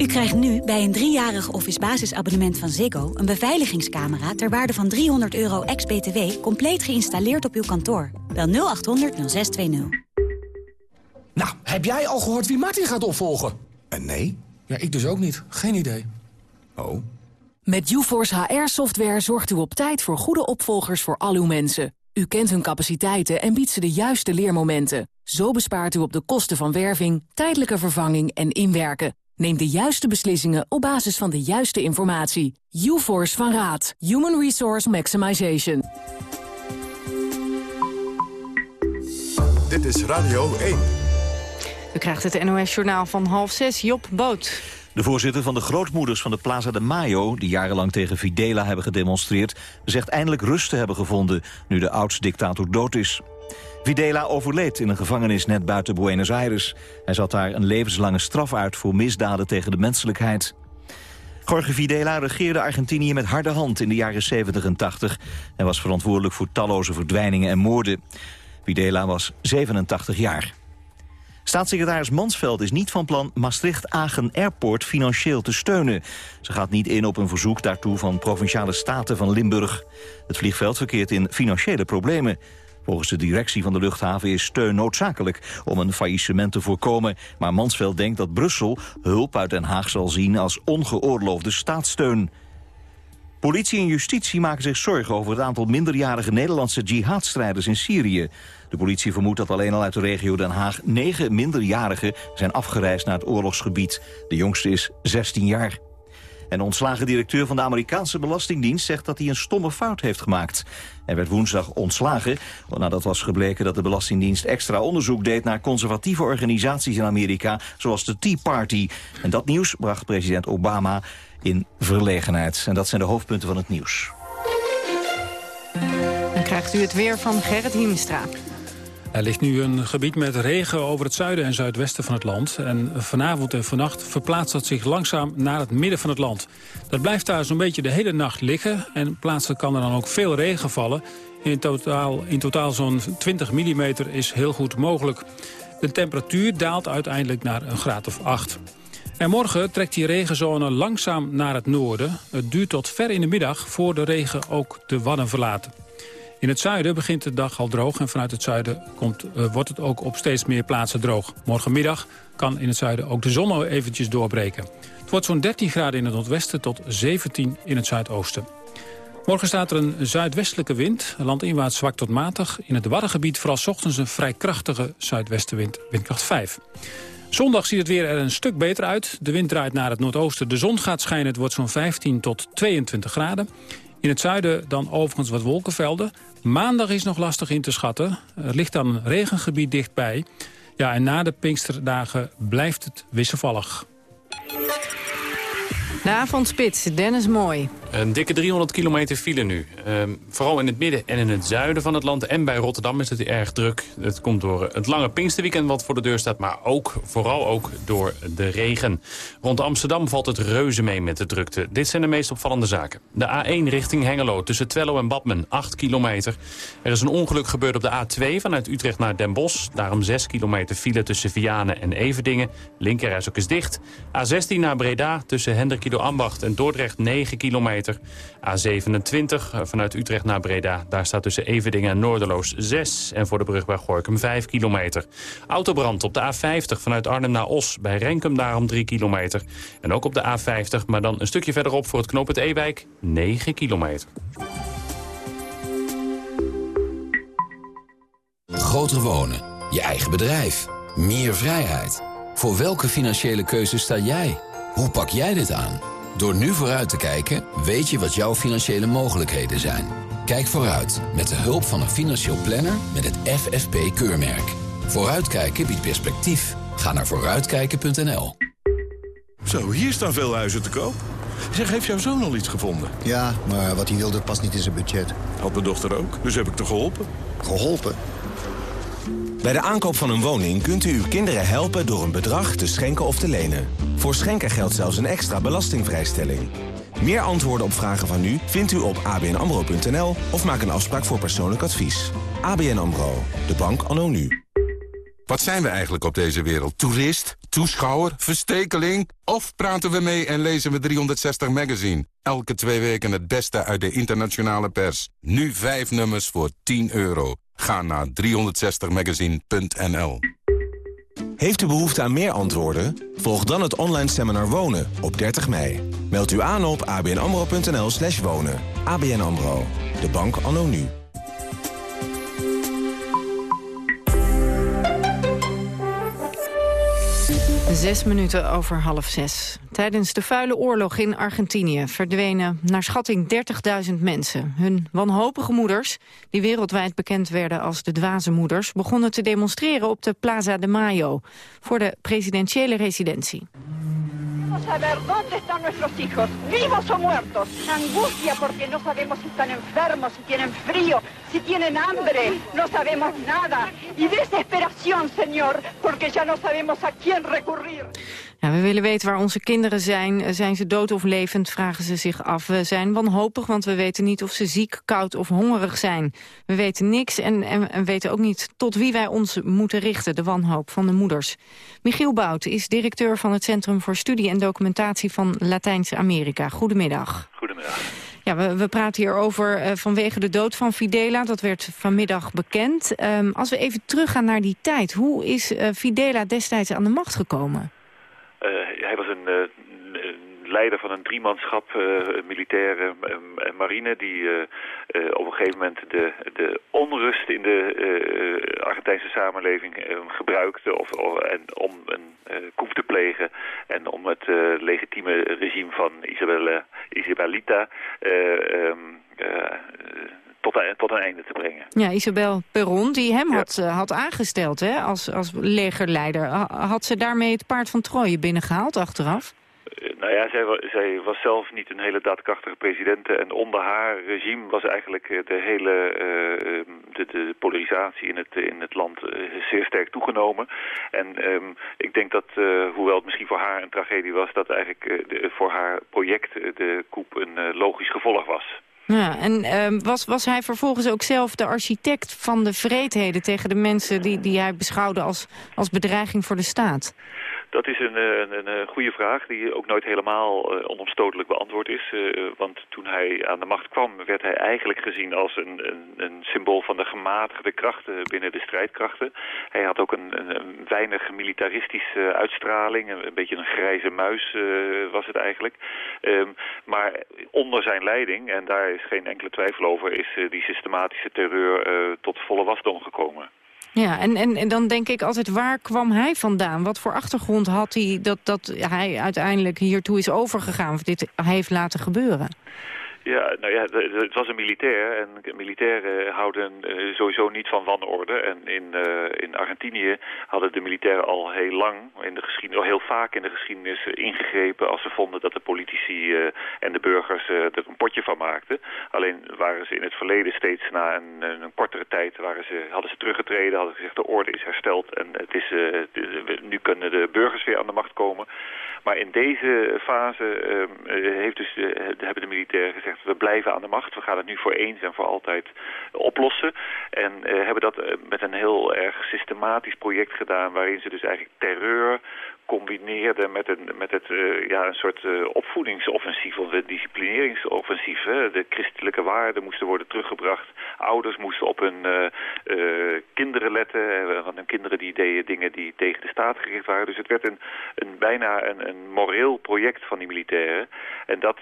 U krijgt nu bij een driejarig Office basisabonnement van Ziggo... een beveiligingscamera ter waarde van 300 euro ex-BTW... compleet geïnstalleerd op uw kantoor. Bel 0800 0620. Nou, heb jij al gehoord wie Martin gaat opvolgen? Eh, nee. Ja, ik dus ook niet. Geen idee. Oh. Met UForce HR-software zorgt u op tijd voor goede opvolgers voor al uw mensen. U kent hun capaciteiten en biedt ze de juiste leermomenten. Zo bespaart u op de kosten van werving, tijdelijke vervanging en inwerken. Neem de juiste beslissingen op basis van de juiste informatie. UForce van Raad. Human Resource Maximization. Dit is Radio 1. U krijgt het NOS-journaal van half zes. Job Boot. De voorzitter van de grootmoeders van de Plaza de Mayo... die jarenlang tegen Videla hebben gedemonstreerd... zegt eindelijk rust te hebben gevonden... nu de oudste-dictator dood is. Videla overleed in een gevangenis net buiten Buenos Aires. Hij zat daar een levenslange straf uit voor misdaden tegen de menselijkheid. Jorge Videla regeerde Argentinië met harde hand in de jaren 70 en 80... en was verantwoordelijk voor talloze verdwijningen en moorden. Videla was 87 jaar. Staatssecretaris Mansveld is niet van plan Maastricht-Agen Airport financieel te steunen. Ze gaat niet in op een verzoek daartoe van Provinciale Staten van Limburg. Het vliegveld verkeert in financiële problemen. Volgens de directie van de luchthaven is steun noodzakelijk om een faillissement te voorkomen. Maar Mansveld denkt dat Brussel hulp uit Den Haag zal zien als ongeoorloofde staatssteun. Politie en justitie maken zich zorgen over het aantal minderjarige Nederlandse jihadstrijders in Syrië. De politie vermoedt dat alleen al uit de regio Den Haag negen minderjarigen zijn afgereisd naar het oorlogsgebied. De jongste is 16 jaar. En de ontslagen directeur van de Amerikaanse Belastingdienst zegt dat hij een stomme fout heeft gemaakt. Hij werd woensdag ontslagen nadat was gebleken dat de Belastingdienst extra onderzoek deed naar conservatieve organisaties in Amerika, zoals de Tea Party. En dat nieuws bracht president Obama in verlegenheid. En dat zijn de hoofdpunten van het nieuws. Dan krijgt u het weer van Gerrit Hiemstra. Er ligt nu een gebied met regen over het zuiden en zuidwesten van het land. En vanavond en vannacht verplaatst dat zich langzaam naar het midden van het land. Dat blijft daar zo'n beetje de hele nacht liggen. En plaatselijk kan er dan ook veel regen vallen. In totaal, in totaal zo'n 20 mm is heel goed mogelijk. De temperatuur daalt uiteindelijk naar een graad of 8. En morgen trekt die regenzone langzaam naar het noorden. Het duurt tot ver in de middag voor de regen ook de Wadden verlaten. In het zuiden begint de dag al droog en vanuit het zuiden komt, uh, wordt het ook op steeds meer plaatsen droog. Morgenmiddag kan in het zuiden ook de zon eventjes doorbreken. Het wordt zo'n 13 graden in het noordwesten tot 17 in het zuidoosten. Morgen staat er een zuidwestelijke wind, landinwaarts zwak tot matig. In het Waddengebied vooral ochtends een vrij krachtige zuidwestenwind, windkracht 5. Zondag ziet het weer er een stuk beter uit. De wind draait naar het noordoosten, de zon gaat schijnen. Het wordt zo'n 15 tot 22 graden. In het zuiden dan overigens wat wolkenvelden. Maandag is nog lastig in te schatten. Er ligt dan een regengebied dichtbij. Ja, en na de Pinksterdagen blijft het wisselvallig. De avondspits, Dennis Mooi. Een dikke 300 kilometer file nu. Ehm, vooral in het midden en in het zuiden van het land. En bij Rotterdam is het erg druk. Het komt door het lange Pinksterweekend wat voor de deur staat. Maar ook, vooral ook door de regen. Rond Amsterdam valt het reuze mee met de drukte. Dit zijn de meest opvallende zaken. De A1 richting Hengelo tussen Twello en Badmen, 8 kilometer. Er is een ongeluk gebeurd op de A2 vanuit Utrecht naar Den Bosch. Daarom 6 kilometer file tussen Vianen en Everdingen. Linkerreis ook is dicht. A16 naar Breda tussen Hendrikido Ambacht en Dordrecht 9 kilometer. A27 eh, vanuit Utrecht naar Breda. Daar staat tussen Everdingen en Noorderloos 6. En voor de brug bij Gorkum 5 kilometer. Autobrand op de A50 vanuit Arnhem naar Os. Bij Renkum daarom 3 kilometer. En ook op de A50, maar dan een stukje verderop voor het knooppunt Ewijk 9 kilometer. Groter wonen, je eigen bedrijf, meer vrijheid. Voor welke financiële keuze sta jij? Hoe pak jij dit aan? Door nu vooruit te kijken, weet je wat jouw financiële mogelijkheden zijn. Kijk vooruit met de hulp van een financieel planner met het FFP-keurmerk. Vooruitkijken biedt perspectief. Ga naar vooruitkijken.nl. Zo, hier staan veel huizen te koop. Zeg, heeft jouw zoon al iets gevonden? Ja, maar wat hij wilde past niet in zijn budget. Had mijn dochter ook, dus heb ik toch geholpen? Geholpen? Bij de aankoop van een woning kunt u uw kinderen helpen door een bedrag te schenken of te lenen. Voor schenken geldt zelfs een extra belastingvrijstelling. Meer antwoorden op vragen van u vindt u op abnamro.nl of maak een afspraak voor persoonlijk advies. ABN AMRO, de bank anno nu. Wat zijn we eigenlijk op deze wereld? Toerist? Toeschouwer? Verstekeling? Of praten we mee en lezen we 360 Magazine? Elke twee weken het beste uit de internationale pers. Nu vijf nummers voor 10 euro. Ga naar 360magazine.nl Heeft u behoefte aan meer antwoorden? Volg dan het online seminar Wonen op 30 mei. Meld u aan op abnamro.nl slash wonen. ABN AMRO, de bank anno nu. Zes minuten over half zes. Tijdens de vuile oorlog in Argentinië verdwenen naar schatting 30.000 mensen. Hun wanhopige moeders, die wereldwijd bekend werden als de dwaze moeders... begonnen te demonstreren op de Plaza de Mayo voor de presidentiële residentie. Ver dónde están nuestros hijos, vivos o muertos. Angustia porque no sabemos si están enfermos, si tienen frío, si tienen hambre. No sabemos nada. Y desesperación, Señor, porque ya no sabemos a quién recurrir. Ja, we willen weten waar onze kinderen zijn. Zijn ze dood of levend, vragen ze zich af. We zijn wanhopig, want we weten niet of ze ziek, koud of hongerig zijn. We weten niks en, en, en weten ook niet tot wie wij ons moeten richten. De wanhoop van de moeders. Michiel Bout is directeur van het Centrum voor Studie en Documentatie van Latijns-Amerika. Goedemiddag. Goedemiddag. Ja, we, we praten hier over uh, vanwege de dood van Fidela. Dat werd vanmiddag bekend. Um, als we even teruggaan naar die tijd. Hoe is uh, Fidela destijds aan de macht gekomen? Uh, hij was een, uh, leider van een driemanschap, uh, militaire marine... die op een gegeven moment de, de onrust in de Argentijnse samenleving gebruikte... Of, en om een coup te plegen en om het legitieme regime van Isabella, Isabelita... Um, tot, tot een einde te brengen. Ja, Isabel Perron, die hem ja. had, uh, had aangesteld hè, als, als legerleider. Had ze daarmee het paard van Troje binnengehaald achteraf? Uh, nou ja, zij, zij, was zelf niet een hele daadkrachtige president. En onder haar regime was eigenlijk de hele uh, de, de, polarisatie in het, in het land zeer sterk toegenomen. En um, ik denk dat, hoewel het misschien voor haar een tragedie was... dat eigenlijk de, voor haar project de coup een logisch gevolg was. Ja, en uh, was, was hij vervolgens ook zelf de architect van de vreedheden tegen de mensen die, die hij beschouwde als, als bedreiging voor de staat? Dat is een, een, een goede vraag die ook nooit helemaal uh, onomstotelijk beantwoord is. Want toen hij aan de macht kwam werd hij eigenlijk gezien als een, een, symbool van de gematigde krachten binnen de strijdkrachten. Hij had ook een, weinig militaristische uitstraling, een, beetje een grijze muis was het eigenlijk. Um, maar onder zijn leiding, en daar is geen enkele twijfel over, is die systematische terreur tot volle wasdom gekomen. Ja, en, en, en dan denk ik altijd, waar kwam hij vandaan? Wat voor achtergrond had hij dat, dat hij uiteindelijk hiertoe is overgegaan... of dit heeft laten gebeuren? Ja, nou ja, het was een militair en militairen houden uh, sowieso niet van wanorde. En in, uh, in Argentinië hadden de militairen al heel lang, in de geschiedenis, al heel vaak in de geschiedenis ingegrepen als ze vonden dat de politici uh, en de burgers er een potje van maakten. Alleen waren ze in het verleden steeds na een, een kortere tijd waren ze, hadden ze teruggetreden, hadden gezegd de orde is hersteld en het is, nu kunnen de burgers weer aan de macht komen. Maar in deze fase heeft dus, hebben de militairen gezegd we blijven aan de macht. We gaan het nu voor eens en voor altijd oplossen. En uh, hebben dat uh, met een heel erg systematisch project gedaan... waarin ze dus eigenlijk terreur, combineerde met een, met het, uh, ja, een soort uh, opvoedingsoffensief of een disciplineringsoffensief. Hè. De christelijke waarden moesten worden teruggebracht. Ouders moesten op hun uh, kinderen letten. Want hun kinderen die deden dingen die tegen de staat gericht waren. Dus het werd een, een bijna een, een moreel project van die militairen. En dat,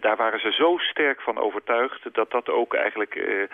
daar waren ze zo sterk van overtuigd dat dat ook eigenlijk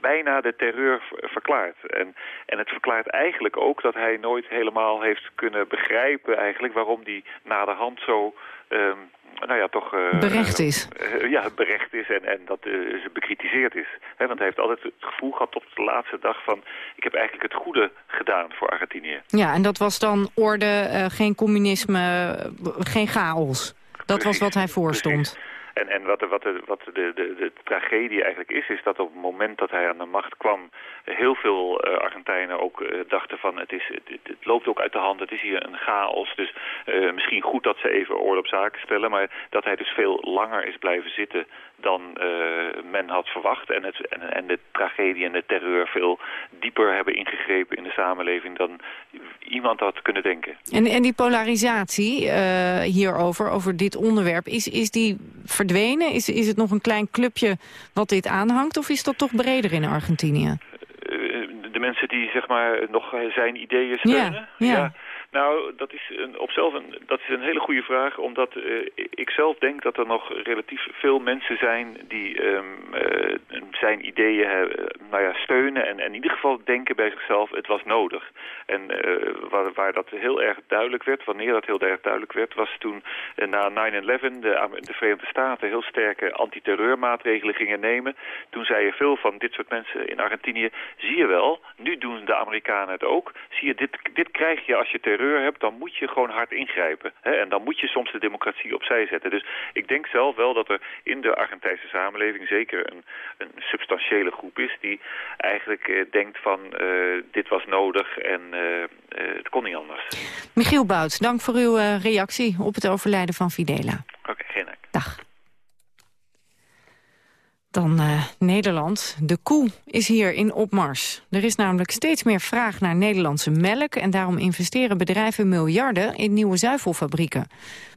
bijna de terreur verklaart. En, en het verklaart eigenlijk ook dat hij nooit helemaal heeft kunnen begrijpen eigenlijk waarom die naderhand zo... Um, nou ja, toch... Uh, berecht is. Uh, ja, berecht is en, en dat uh, ze bekritiseerd is. He, want hij heeft altijd het gevoel gehad tot de laatste dag van... ik heb eigenlijk het goede gedaan voor Argentinië. Ja, en dat was dan orde, geen communisme, geen chaos. Dat Precies. was wat hij voorstond. Precies. En, en wat, de, wat, de, wat de, de, de tragedie eigenlijk is, is dat op het moment dat hij aan de macht kwam... heel veel uh, Argentijnen ook uh, dachten van het, is, het, loopt ook uit de hand, het is hier een chaos. Dus uh, misschien goed dat ze even orde op zaken stellen... maar dat hij dus veel langer is blijven zitten dan men had verwacht. En, het, en, en de tragedie en de terreur veel dieper hebben ingegrepen in de samenleving... dan iemand had kunnen denken. En, en die polarisatie hierover, over dit onderwerp, is, is die verdwenen? Is, is het nog een klein clubje wat dit aanhangt of is dat toch breder in Argentinië? De mensen die zeg maar nog zijn ideeën steunen? ja. ja. Nou, dat is een, op zelf een, dat is een hele goede vraag, omdat uh, ik zelf denk dat er nog relatief veel mensen zijn die um, uh, zijn ideeën nou ja, steunen en, in ieder geval denken bij zichzelf, het was nodig. En waar, waar, dat heel erg duidelijk werd, wanneer dat heel erg duidelijk werd, was toen na 9-11 de, de, Verenigde Staten heel sterke antiterreurmaatregelen gingen nemen. Toen zeiden veel van dit soort mensen in Argentinië, zie je wel, nu doen de Amerikanen het ook. Zie je, dit, dit krijg je als je terreur terreur hebt, dan moet je gewoon hard ingrijpen. Hè? En dan moet je soms de democratie opzij zetten. Dus ik denk zelf wel dat er in de Argentijnse samenleving zeker een, een substantiële groep is... die eigenlijk eh, denkt van uh, dit was nodig en uh, het kon niet anders. Michiel Bouts, dank voor uw reactie op het overlijden van Fidela. Oké, okay, geen dank. Dag. Dan uh, Nederland. De koe is hier in opmars. Er is namelijk steeds meer vraag naar Nederlandse melk... en daarom investeren bedrijven miljarden in nieuwe zuivelfabrieken.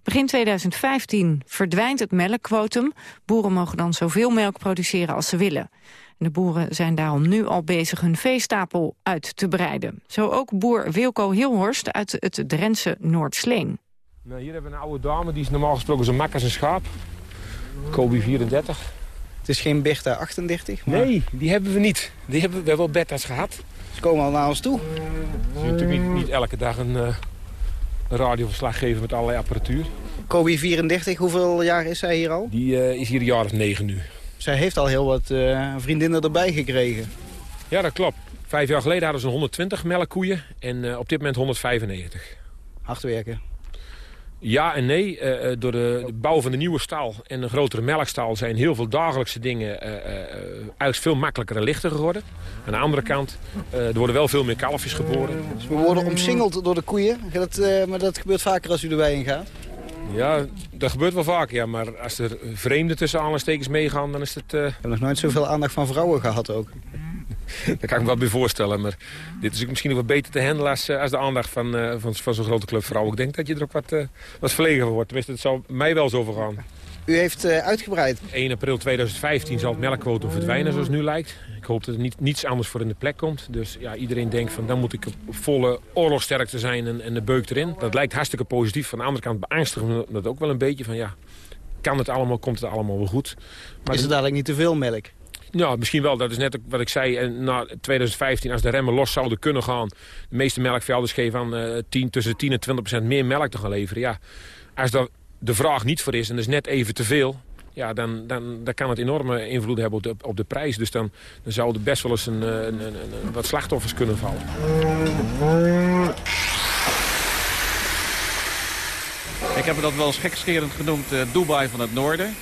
Begin 2015 verdwijnt het melkquotum. Boeren mogen dan zoveel melk produceren als ze willen. De boeren zijn daarom nu al bezig hun veestapel uit te breiden. Zo ook boer Wilco Hilhorst uit het Drentse Noordsleen. Nou, hier hebben we een oude dame, die is normaal gesproken zo mak als een schaap. Kobe 34. Het is geen Bertha 38? Maar... Nee, die hebben we niet. Die hebben we, wel Bertha's gehad. Ze komen al naar ons toe. Je kunt natuurlijk niet, niet elke dag een, uh, een radioverslag geven met allerlei apparatuur. Kobe 34, hoeveel jaar is zij hier al? Die uh, is hier een jaar of negen nu. Zij heeft al heel wat uh, vriendinnen erbij gekregen. Ja, dat klopt. Vijf jaar geleden hadden ze 120 melkkoeien en op dit moment 195. Hard werken. Ja en nee. Uh, door de, bouw van de nieuwe stal en een grotere melkstal... zijn heel veel dagelijkse dingen uh, uh, eigenlijk veel makkelijker en lichter geworden. Aan de andere kant, er worden wel veel meer kalfjes geboren. Dus we worden omsingeld door de koeien. Dat, maar dat gebeurt vaker als u erbij in gaat? Ja, dat gebeurt wel vaak, ja. Maar als er vreemden tussen aanstekens meegaan, dan is het... Ik heb nog nooit zoveel aandacht van vrouwen gehad ook. [laughs] Daar kan ik me wel bij voorstellen. Maar dit is misschien nog wat beter te handelen als, als de aandacht van, uh, van, van zo'n grote club vrouwen. Ik denk dat je er ook wat, uh, wat verlegen van wordt. Tenminste, het zal mij wel zo vergaan. U heeft uh, uitgebreid. 1 april 2015 zal het melkquotum verdwijnen zoals het nu lijkt. Ik hoop dat er niet, niets anders voor in de plek komt. Dus ja, iedereen denkt van dan moet ik op volle oorlogsterkte zijn en, en de beuk erin. Dat lijkt hartstikke positief. Van de andere kant beangstigt me dat ook wel een beetje van ja, kan het allemaal, komt het allemaal wel goed. Maar is er dadelijk niet te veel melk? Ja, misschien wel. Dat is net wat ik zei. En na 2015, als de remmen los zouden kunnen gaan... de meeste melkvelders geven aan uh, 10, tussen 10 en 20 procent meer melk te gaan leveren. Ja, als daar de vraag niet voor is en er is net even te veel... ja, dan, dan, kan het enorme invloed hebben op de, op de prijs. Dus dan, dan zouden best wel eens een, een, een, een, wat slachtoffers kunnen vallen. Ik heb dat wel eens gekscherend genoemd uh, Dubai van het noorden.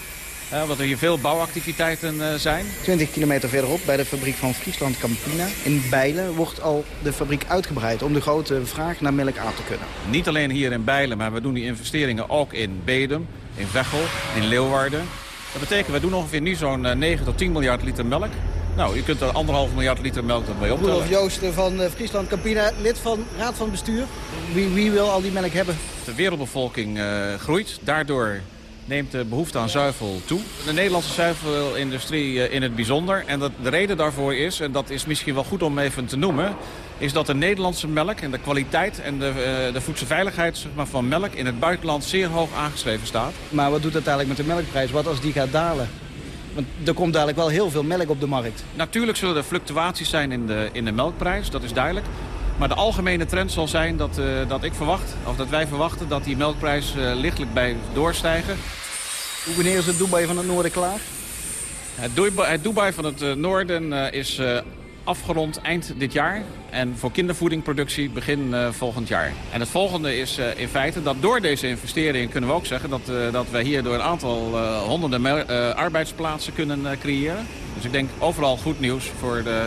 Uh, omdat er hier veel bouwactiviteiten uh, zijn. 20 kilometer verderop bij de fabriek van Friesland Campina in Bijlen wordt al de fabriek uitgebreid om de grote vraag naar melk aan te kunnen. Niet alleen hier in Bijlen, maar we doen die investeringen ook in Bedum, in Veghel, in Leeuwarden. Dat betekent, we doen ongeveer nu zo'n 9 tot 10 miljard liter melk. Nou, je kunt er anderhalf miljard liter melk mee optellen. Rudolf Joosten van Friesland Campina, lid van Raad van Bestuur. Wie, wie wil al die melk hebben? De wereldbevolking uh, groeit. Daardoor neemt de behoefte aan zuivel toe. De Nederlandse zuivelindustrie uh, in het bijzonder. En dat, de reden daarvoor is, en dat is misschien wel goed om even te noemen... is dat de Nederlandse melk en de kwaliteit en de, uh, de voedselveiligheid zeg maar, van melk... in het buitenland zeer hoog aangeschreven staat. Maar wat doet dat eigenlijk met de melkprijs? Wat als die gaat dalen? Want er komt dadelijk wel heel veel melk op de markt. Natuurlijk zullen er fluctuaties zijn in de, in de melkprijs, dat is duidelijk. Maar de algemene trend zal zijn dat, uh, dat ik verwacht, of dat wij verwachten, dat die melkprijs uh, lichtelijk bij doorstijgen. Hoe wanneer is het Dubai van het noorden klaar? Het Dubai, het Dubai van het uh, noorden is afgerond eind dit jaar. En voor kindervoedingproductie begin volgend jaar. En het volgende is in feite dat door deze investeringen kunnen we ook zeggen... dat, dat we hier door een aantal honderden arbeidsplaatsen kunnen creëren. Dus ik denk overal goed nieuws voor, de,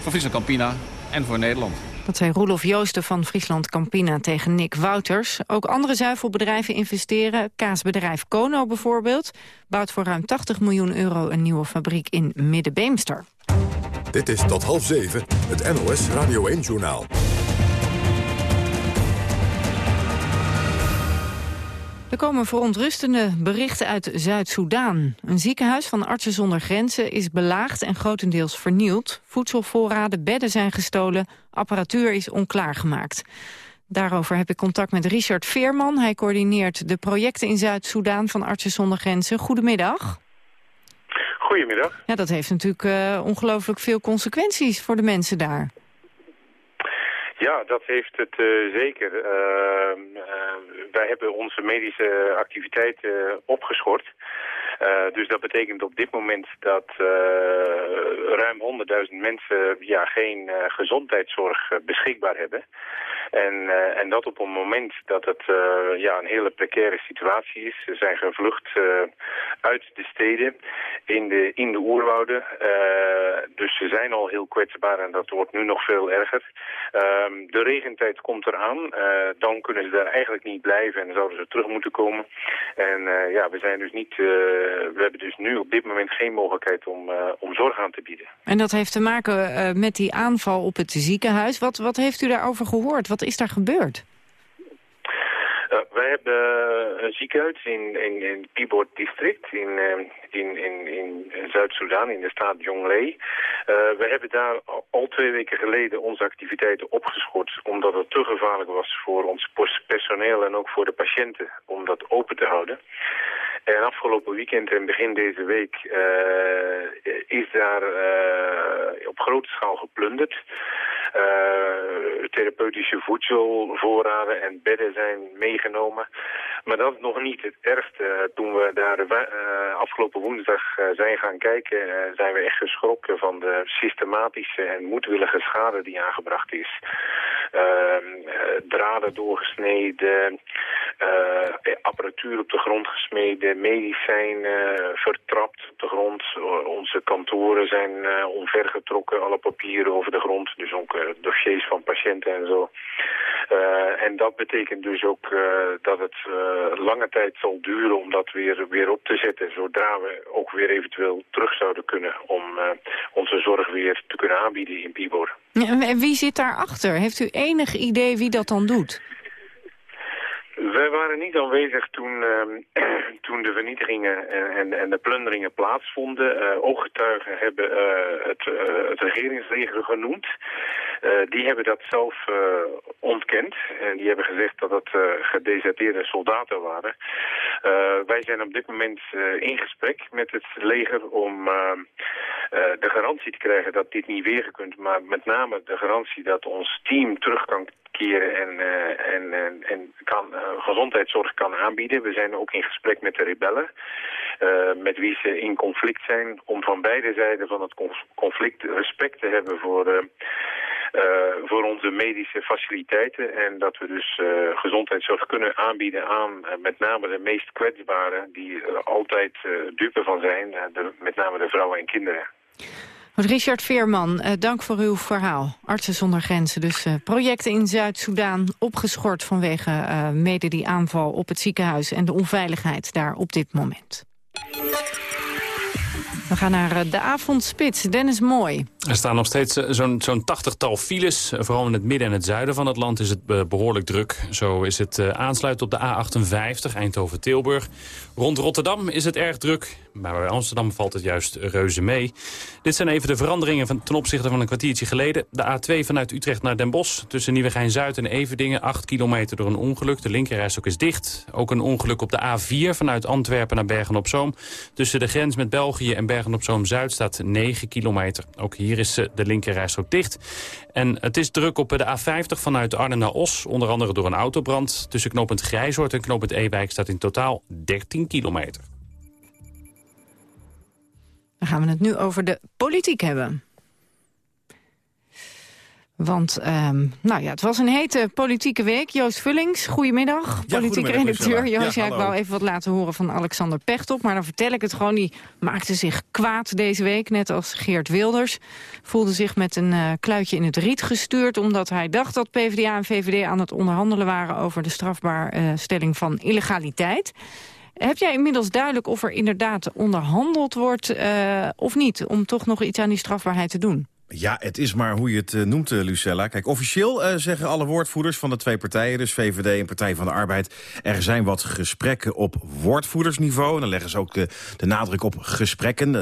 voor Friesland Campina en voor Nederland. Dat zei Roelof Joosten van Friesland Campina tegen Nick Wouters. Ook andere zuivelbedrijven investeren. Kaasbedrijf Kono bijvoorbeeld bouwt voor ruim 80 miljoen euro een nieuwe fabriek in Middenbeemster. Dit is tot half zeven, het NOS Radio 1-journaal. Er komen verontrustende berichten uit Zuid-Soedan. Een ziekenhuis van Artsen zonder Grenzen is belaagd en grotendeels vernield. Voedselvoorraden, bedden zijn gestolen, apparatuur is onklaargemaakt. Daarover heb ik contact met Richard Veerman. Hij coördineert de projecten in Zuid-Soedan van Artsen zonder Grenzen. Goedemiddag. Goedemiddag. Ja, dat heeft natuurlijk uh, ongelooflijk veel consequenties voor de mensen daar. Ja, dat heeft het uh, zeker. Uh, uh, wij hebben onze medische activiteiten opgeschort. dus dat betekent op dit moment dat ruim 100.000 mensen ja, geen gezondheidszorg beschikbaar hebben. En, uh, en dat op een moment dat het uh, ja, een hele precaire situatie is. Ze zijn gevlucht uh, uit de steden in de, in de oerwouden. dus ze zijn al heel kwetsbaar en dat wordt nu nog veel erger. Ehm, de regentijd komt eraan. dan kunnen ze daar eigenlijk niet blijven en zouden ze terug moeten komen. En ja, we zijn dus niet... we hebben dus nu op dit moment geen mogelijkheid om, om zorg aan te bieden. En dat heeft te maken met die aanval op het ziekenhuis. Wat, wat heeft u daarover gehoord? Wat is daar gebeurd? Uh, wij hebben een ziekenhuis in, in, in district in, uh, in, in, in Zuid-Soedan, in de staat Jonglei. Uh, we hebben daar al twee weken geleden onze activiteiten opgeschort... omdat het te gevaarlijk was voor ons personeel en ook voor de patiënten om dat open te houden. En afgelopen weekend en begin deze week is daar op grote schaal geplunderd. Uh, therapeutische voedselvoorraden en bedden zijn meegenomen. Maar dat is nog niet het ergste. Toen we daar afgelopen woensdag zijn gaan kijken... zijn we echt geschrokken van de systematische en moedwillige schade die aangebracht is. draden doorgesneden, apparatuur op de grond gesmeden medicijnen vertrapt op de grond. Onze kantoren zijn omvergetrokken, alle papieren over de grond. Dus ook dossiers van patiënten en zo. Uh, en dat betekent dus ook dat het lange tijd zal duren om dat weer, weer op te zetten. Zodra we ook weer eventueel terug zouden kunnen om onze zorg weer te kunnen aanbieden in Pibor. En wie zit daarachter? Heeft u enig idee wie dat dan doet? Wij waren niet aanwezig toen, uh, [clears throat] toen de vernietigingen en, en, de plunderingen plaatsvonden. Uh, ooggetuigen hebben uh, het, het regeringsleger genoemd. die hebben dat zelf ontkend. En die hebben gezegd dat het gedeserteerde soldaten waren. wij zijn op dit moment in gesprek met het leger om de garantie te krijgen dat dit niet weer kunt, maar met name de garantie dat ons team terug kan keren en, en, en, en kan, gezondheidszorg kan aanbieden. We zijn ook in gesprek met de rebellen, uh, met wie ze in conflict zijn, om van beide zijden van het conflict respect te hebben voor uh, voor onze medische faciliteiten. En dat we dus gezondheidszorg kunnen aanbieden aan met name de meest kwetsbaren... die er altijd dupe van zijn, met name de vrouwen en kinderen. Richard Veerman, dank voor uw verhaal. Artsen zonder grenzen, dus projecten in Zuid-Soedan opgeschort... vanwege mede die aanval op het ziekenhuis en de onveiligheid daar op dit moment. We gaan naar eh, de avondspits. Dennis Mooi. Er staan nog steeds eh, zo'n zo'n tachtigtal files. Vooral in het midden en het zuiden van het land is het eh, behoorlijk druk. Zo is het aansluit op de A58 Eindhoven-Tilburg. Rond Rotterdam is het erg druk. Maar bij Amsterdam valt het juist reuze mee. Dit zijn even de veranderingen van, ten opzichte van een kwartiertje geleden. De A2 vanuit Utrecht naar Den Bosch. Tussen Nieuwegein-Zuid en Everdingen. 8 kilometer door een ongeluk. De linkerreis ook is dicht. Ook een ongeluk op de A4 vanuit Antwerpen naar Bergen-op-Zoom. Tussen de grens met België en Bergen-op-Zoom-Zuid staat 9 kilometer. Ook hier is eh, de linkerreis ook dicht. En het is druk op de A50 vanuit Arnhem naar Os. Onder andere door een autobrand. Tussen knooppunt Grijzoord en knooppunt Ewijk staat in totaal 13 kilometer. Dan gaan we het nu over de politiek hebben. Want um, nou ja, het was een hete politieke week. Joost Vullings, goedemiddag. Ja, politieke redacteur. Joost, ja, ik wou even wat laten horen van Alexander Pechtold. Maar dan vertel ik het gewoon. Die maakte zich kwaad deze week, net als Geert Wilders. Voelde zich met een uh, kluitje in het riet gestuurd... omdat hij dacht dat PvdA en VVD aan het onderhandelen waren... over de strafbaarstelling uh, van illegaliteit. Heb jij inmiddels duidelijk of er inderdaad onderhandeld wordt uh, of niet... om toch nog iets aan die strafbaarheid te doen? Ja, het is maar hoe je het uh, noemt, uh, Lucella. Kijk, officieel uh, zeggen alle woordvoerders van de twee partijen... dus VVD en Partij van de Arbeid... er zijn wat gesprekken op woordvoerdersniveau. En dan leggen ze ook de, de nadruk op gesprekken.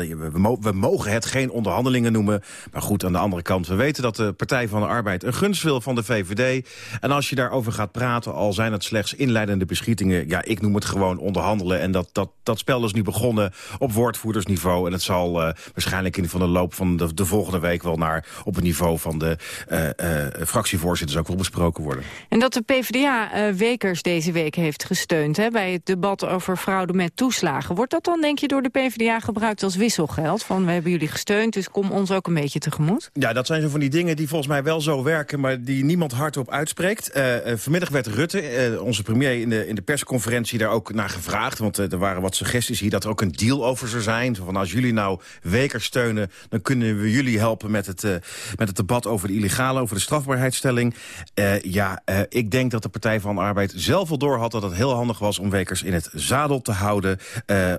We, mogen het geen onderhandelingen noemen. Maar goed, aan de andere kant, we weten dat de Partij van de Arbeid... een gunst wil van de VVD. En als je daarover gaat praten, al zijn het slechts inleidende beschietingen... ja, ik noem het gewoon onderhandelen. En dat, dat, dat spel is nu begonnen op woordvoerdersniveau. En het zal waarschijnlijk in van de loop van de, de volgende week... wel naar op het niveau van de uh, uh, fractievoorzitters ook wel besproken worden. En dat de PvdA uh, Wekers deze week heeft gesteund hè, bij het debat over fraude met toeslagen. Wordt dat dan denk je door de PvdA gebruikt als wisselgeld? Van we hebben jullie gesteund, dus kom ons ook een beetje tegemoet? Ja, dat zijn zo van die dingen die volgens mij wel zo werken, maar die niemand hardop uitspreekt. vanmiddag werd Rutte, onze premier, in de, in de persconferentie daar ook naar gevraagd. Want er waren wat suggesties hier dat er ook een deal over zou zijn. Van als jullie nou Wekers steunen, dan kunnen we jullie helpen met met het, uh, met het debat over de illegale, over de strafbaarheidsstelling. Uh, ja, uh, ik denk dat de Partij van Arbeid zelf wel door had dat het heel handig was om Wekers in het zadel te houden.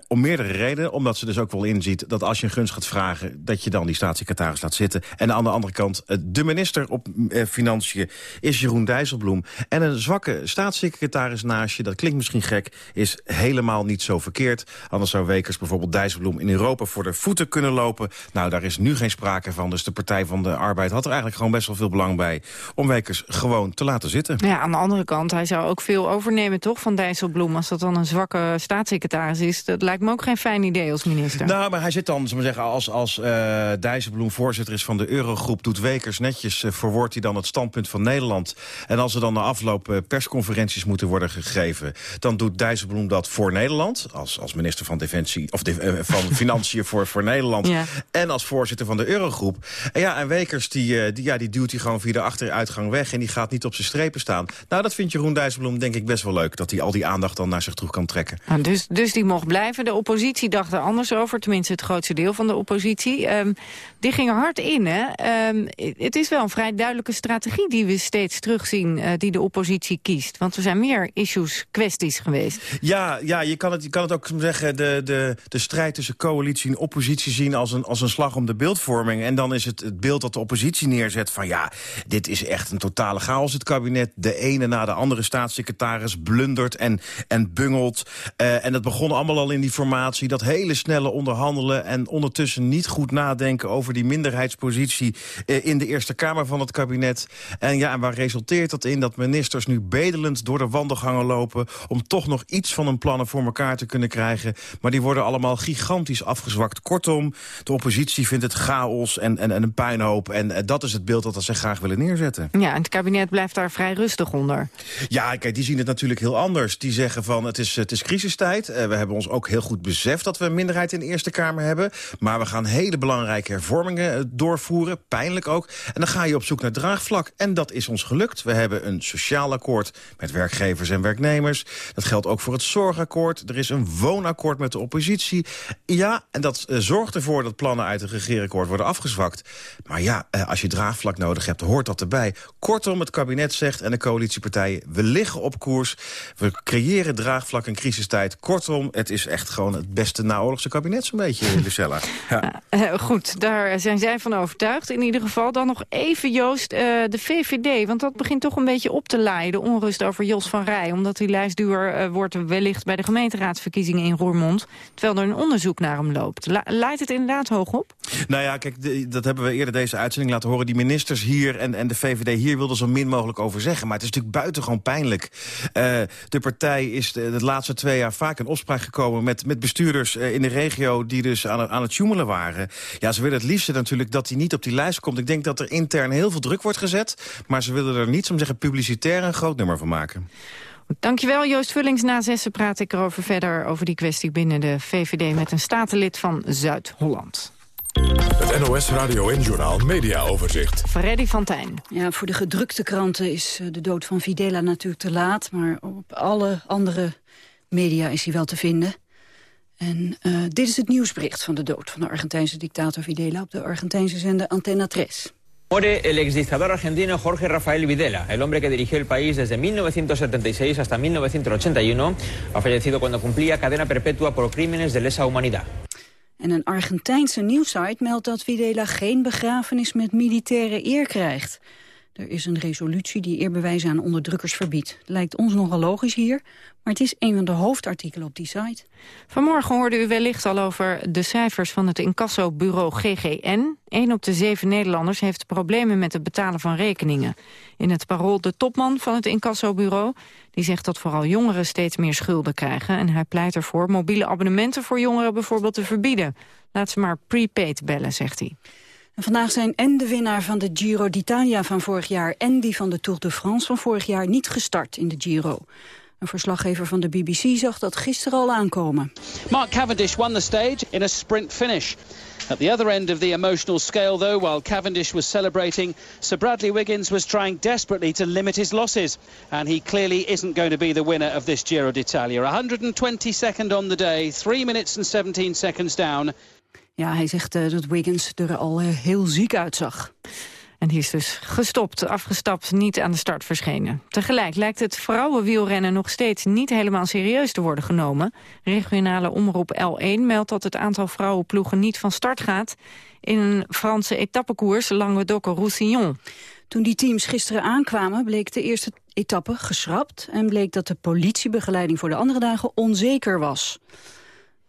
om meerdere redenen. Omdat ze dus ook wel inziet dat als je een gunst gaat vragen, dat je dan die staatssecretaris laat zitten. En aan de andere kant, de minister op Financiën is Jeroen Dijsselbloem. En een zwakke staatssecretaris naast je, dat klinkt misschien gek, is helemaal niet zo verkeerd. Anders zou Wekers bijvoorbeeld Dijsselbloem in Europa voor de voeten kunnen lopen. Nou, daar is nu geen sprake van. Dus de Partij van de Arbeid had er eigenlijk gewoon best wel veel belang bij... om Wekers gewoon te laten zitten. Ja, aan de andere kant, hij zou ook veel overnemen toch van Dijsselbloem... als dat dan een zwakke staatssecretaris is. Dat lijkt me ook geen fijn idee als minister. Nou, maar hij zit dan, zullen we zeggen, als, als uh, Dijsselbloem voorzitter is van de Eurogroep... doet Wekers netjes, uh, verwoordt hij dan het standpunt van Nederland. En als er dan na afloop uh, persconferenties moeten worden gegeven... dan doet Dijsselbloem dat voor Nederland, als, als minister van Defensie... of de, van [laughs] Financiën voor, voor Nederland... Ja. en als voorzitter van de Eurogroep. En ja, en Wekers, die, eh, die, ja, die duwt hij gewoon via de achteruitgang weg... en die gaat niet op zijn strepen staan. Nou, dat vindt Jeroen Dijsselbloem denk ik best wel leuk... dat hij al die aandacht dan naar zich toe kan trekken. Ah, dus, dus die mocht blijven. De oppositie dacht er anders over. Tenminste, het grootste deel van de oppositie. Um, die gingen hard in, hè? Um, het is wel een vrij duidelijke strategie... die we steeds terugzien, uh, die de oppositie kiest. Want er zijn meer issues, kwesties geweest. Ja, ja je, kan het, je kan het ook zeggen... de, de, de strijd tussen coalitie en oppositie zien... als een, als een slag om de beeldvorming. En dan is het het, beeld dat de oppositie neerzet van... ja, dit is echt een totale chaos, het kabinet. De ene na de andere staatssecretaris blundert en, en bungelt. Uh, en dat begon allemaal al in die formatie. Dat hele snelle onderhandelen en ondertussen niet goed nadenken... over die minderheidspositie uh, in de Eerste Kamer van het kabinet. En ja, en waar resulteert dat in? Dat ministers nu bedelend door de wandelgangen lopen... om toch nog iets van hun plannen voor elkaar te kunnen krijgen. Maar die worden allemaal gigantisch afgezwakt. Kortom, de oppositie vindt het chaos en, en, en een puinhoop. En uh, dat is het beeld dat ze graag willen neerzetten. Ja, en het kabinet blijft daar vrij rustig onder. Ja, kijk, die zien het natuurlijk heel anders. Die zeggen van het is, het is crisistijd. Uh, we hebben ons ook heel goed beseft dat we een minderheid in de Eerste Kamer hebben. Maar we gaan hele belangrijke hervormingen uh, doorvoeren. Pijnlijk ook. En dan ga je op zoek naar draagvlak. En dat is ons gelukt. We hebben een sociaal akkoord met werkgevers en werknemers. Dat geldt ook voor het zorgakkoord. Er is een woonakkoord met de oppositie. Ja, en dat zorgt ervoor dat plannen uit het regeerakkoord worden afgezwakt. Maar ja, uh, als je draagvlak nodig hebt, hoort dat erbij. Kortom, het kabinet zegt en de coalitiepartijen... we liggen op koers, we creëren draagvlak in crisistijd. Kortom, het is echt gewoon het beste naoorlogse kabinet zo'n beetje, Lucella. [laughs] Ja. Uh, goed, daar zijn zij van overtuigd. In ieder geval dan nog even, Joost, de VVD. Want dat begint toch een beetje op te laaien, de onrust over Jos van Rij. Omdat die lijstduur wordt wellicht bij de gemeenteraadsverkiezingen in Roermond. Terwijl er een onderzoek naar hem loopt. La leidt het inderdaad hoog op? Nou ja, kijk, de, dat hebben we eerder deze uitzending laten horen. Die ministers hier en, en de VVD hier wilden zo min mogelijk over zeggen. Maar het is natuurlijk buitengewoon pijnlijk. Uh, de partij is de, laatste twee jaar vaak in opspraak gekomen... met, met bestuurders uh, in de regio die dus aan, aan het joemelen waren. Ja, ze willen het liefst natuurlijk dat hij niet op die lijst komt. Ik denk dat er intern heel veel druk wordt gezet. Maar ze willen er niet, om zeggen, publicitair een groot nummer van maken. Dankjewel Joost Vullings. Na zessen praat ik erover verder over die kwestie binnen de VVD... met een statenlid van Zuid-Holland. Het NOS Radio en Journaal Media Overzicht. Freddy van Tijn. Ja, voor de gedrukte kranten is de dood van Videla natuurlijk te laat. Maar op alle andere media is hij wel te vinden. En uh, dit is het nieuwsbericht van de dood van de Argentijnse dictator Videla... op de Argentijnse zender Antena 3. Muere el exdictador argentino Jorge Rafael Videla, el hombre que dirigió el país desde 1976 hasta 1981. Ha fallecido cuando cumplía cadena perpetua por crímenes de lesa humanidad. En een Argentijnse nieuwsite meldt dat Videla geen begrafenis met militaire eer krijgt. Er is een resolutie die eerbewijzen aan onderdrukkers verbiedt. Lijkt ons nogal logisch hier, maar het is een van de hoofdartikelen op die site. Vanmorgen hoorde u wellicht al over de cijfers van het incassobureau GGN. Een op de zeven Nederlanders heeft problemen met het betalen van rekeningen. In het parool de topman van het incassobureau... die zegt dat vooral jongeren steeds meer schulden krijgen... en hij pleit ervoor mobiele abonnementen voor jongeren bijvoorbeeld te verbieden. Laat ze maar prepaid bellen, zegt hij. En vandaag zijn en de winnaar van de Giro d'Italia van vorig jaar... en die van de Tour de France van vorig jaar niet gestart in de Giro. Een verslaggever van de BBC zag dat gisteren al aankomen. Mark Cavendish won the stage in a sprint finish. At the other end of the emotional scale, though, while Cavendish was celebrating, Sir Bradley Wiggins was trying desperately to limit his losses. And he clearly isn't going to be the winner of this Giro d'Italia. 122nd on the day, 3 minutes and 17 seconds down. Ja, hij zegt uh, dat Wiggins er al uh, heel ziek uitzag. En die is dus gestopt, afgestapt, niet aan de start verschenen. Tegelijk lijkt het vrouwenwielrennen nog steeds niet helemaal serieus te worden genomen. Regionale omroep L1 meldt dat het aantal vrouwenploegen niet van start gaat... in een Franse etappekoers Languedoc-Roussillon. Toen die teams gisteren aankwamen bleek de eerste etappe geschrapt... en bleek dat de politiebegeleiding voor de andere dagen onzeker was.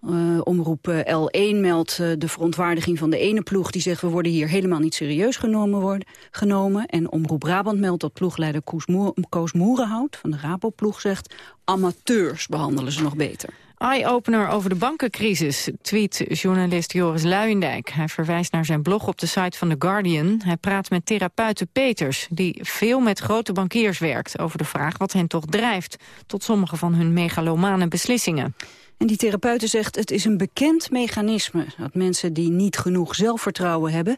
Uh, omroep uh, L1 meldt uh, de verontwaardiging van de ene ploeg... die zegt we worden hier helemaal niet serieus genomen. Worden, genomen. En omroep Brabant meldt dat ploegleider Koos, Koos Moerenhout... van de Rabo-ploeg zegt amateurs behandelen ze nog beter. Eye-opener over de bankencrisis, tweet journalist Joris Luijendijk. Hij verwijst naar zijn blog op de site van The Guardian. Hij praat met therapeuten Peters, die veel met grote bankiers werkt... over de vraag wat hen toch drijft tot sommige van hun megalomane beslissingen. En die therapeuten zegt het is een bekend mechanisme... dat mensen die niet genoeg zelfvertrouwen hebben...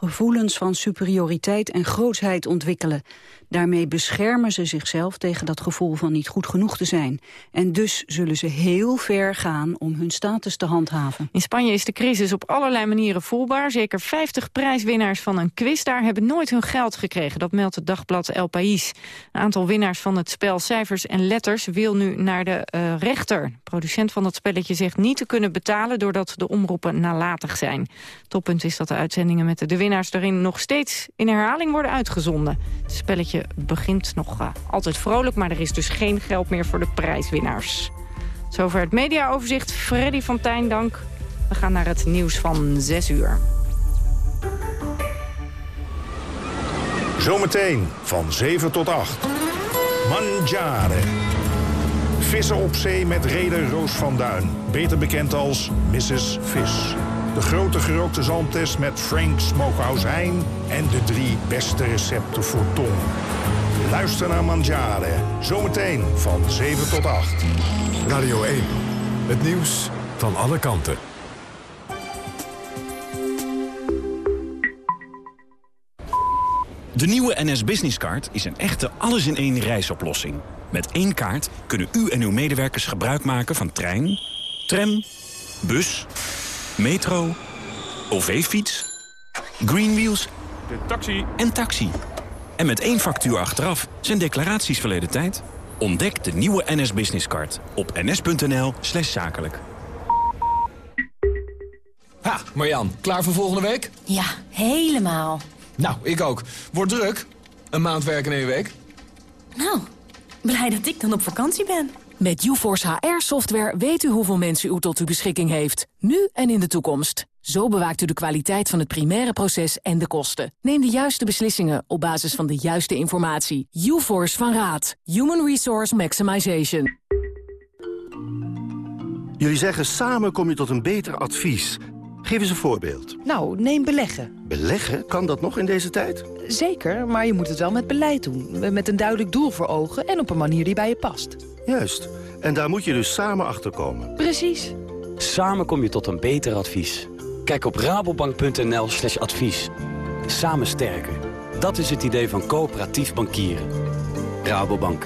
gevoelens van superioriteit en grootsheid ontwikkelen. Daarmee beschermen ze zichzelf tegen dat gevoel van niet goed genoeg te zijn. En dus zullen ze heel ver gaan om hun status te handhaven. In Spanje is de crisis op allerlei manieren voelbaar. Zeker 50 prijswinnaars van een quiz daar hebben nooit hun geld gekregen. Dat meldt het dagblad El País. Een aantal winnaars van het spel Cijfers en Letters wil nu naar de uh, rechter. De producent van dat spelletje zegt niet te kunnen betalen... doordat de omroepen nalatig zijn. Toppunt is dat de uitzendingen met de winnaars daarin nog steeds in herhaling worden uitgezonden. Het spelletje begint nog uh, altijd vrolijk, maar er is dus geen geld meer voor de prijswinnaars. Zover het mediaoverzicht. Freddy van dank. We gaan naar het nieuws van 6 uur. Zometeen van 7 tot 8. Mangiare. Vissen op zee met reder Roos van Duin. Beter bekend als Mrs. Vis. De grote gerookte zalmtest met Frank Smokehouse Hein... en de drie beste recepten voor tong. Luister naar Mangiare. Zometeen van 7 tot 8. Radio 1. Het nieuws van alle kanten. De nieuwe NS Business Card is een echte alles-in-één reisoplossing. Met één kaart kunnen u en uw medewerkers gebruik maken van trein, tram, bus, metro, OV-fiets, Greenwheels de taxi. en taxi. En met één factuur achteraf zijn declaraties verleden tijd. Ontdek de nieuwe NS Business Card op ns.nl slash zakelijk. Ha, Marjan, klaar voor volgende week? Ja, helemaal. Nou, ik ook. Wordt druk. Een maand werken in één week. Nou, blij dat ik dan op vakantie ben. Met UForce HR-software weet u hoeveel mensen u tot uw beschikking heeft. Nu en in de toekomst. Zo bewaakt u de kwaliteit van het primaire proces en de kosten. Neem de juiste beslissingen op basis van de juiste informatie. UForce van Raad. Human Resource Maximization. Jullie zeggen samen kom je tot een beter advies. Geef eens een voorbeeld. Nou, neem beleggen. Beleggen? Kan dat nog in deze tijd? Zeker, maar je moet het wel met beleid doen. Met een duidelijk doel voor ogen en op een manier die bij je past. Juist. En daar moet je dus samen achter komen. Precies. Samen kom je tot een beter advies. Kijk op rabobank.nl slash advies. Samen sterker. Dat is het idee van coöperatief bankieren. Rabobank.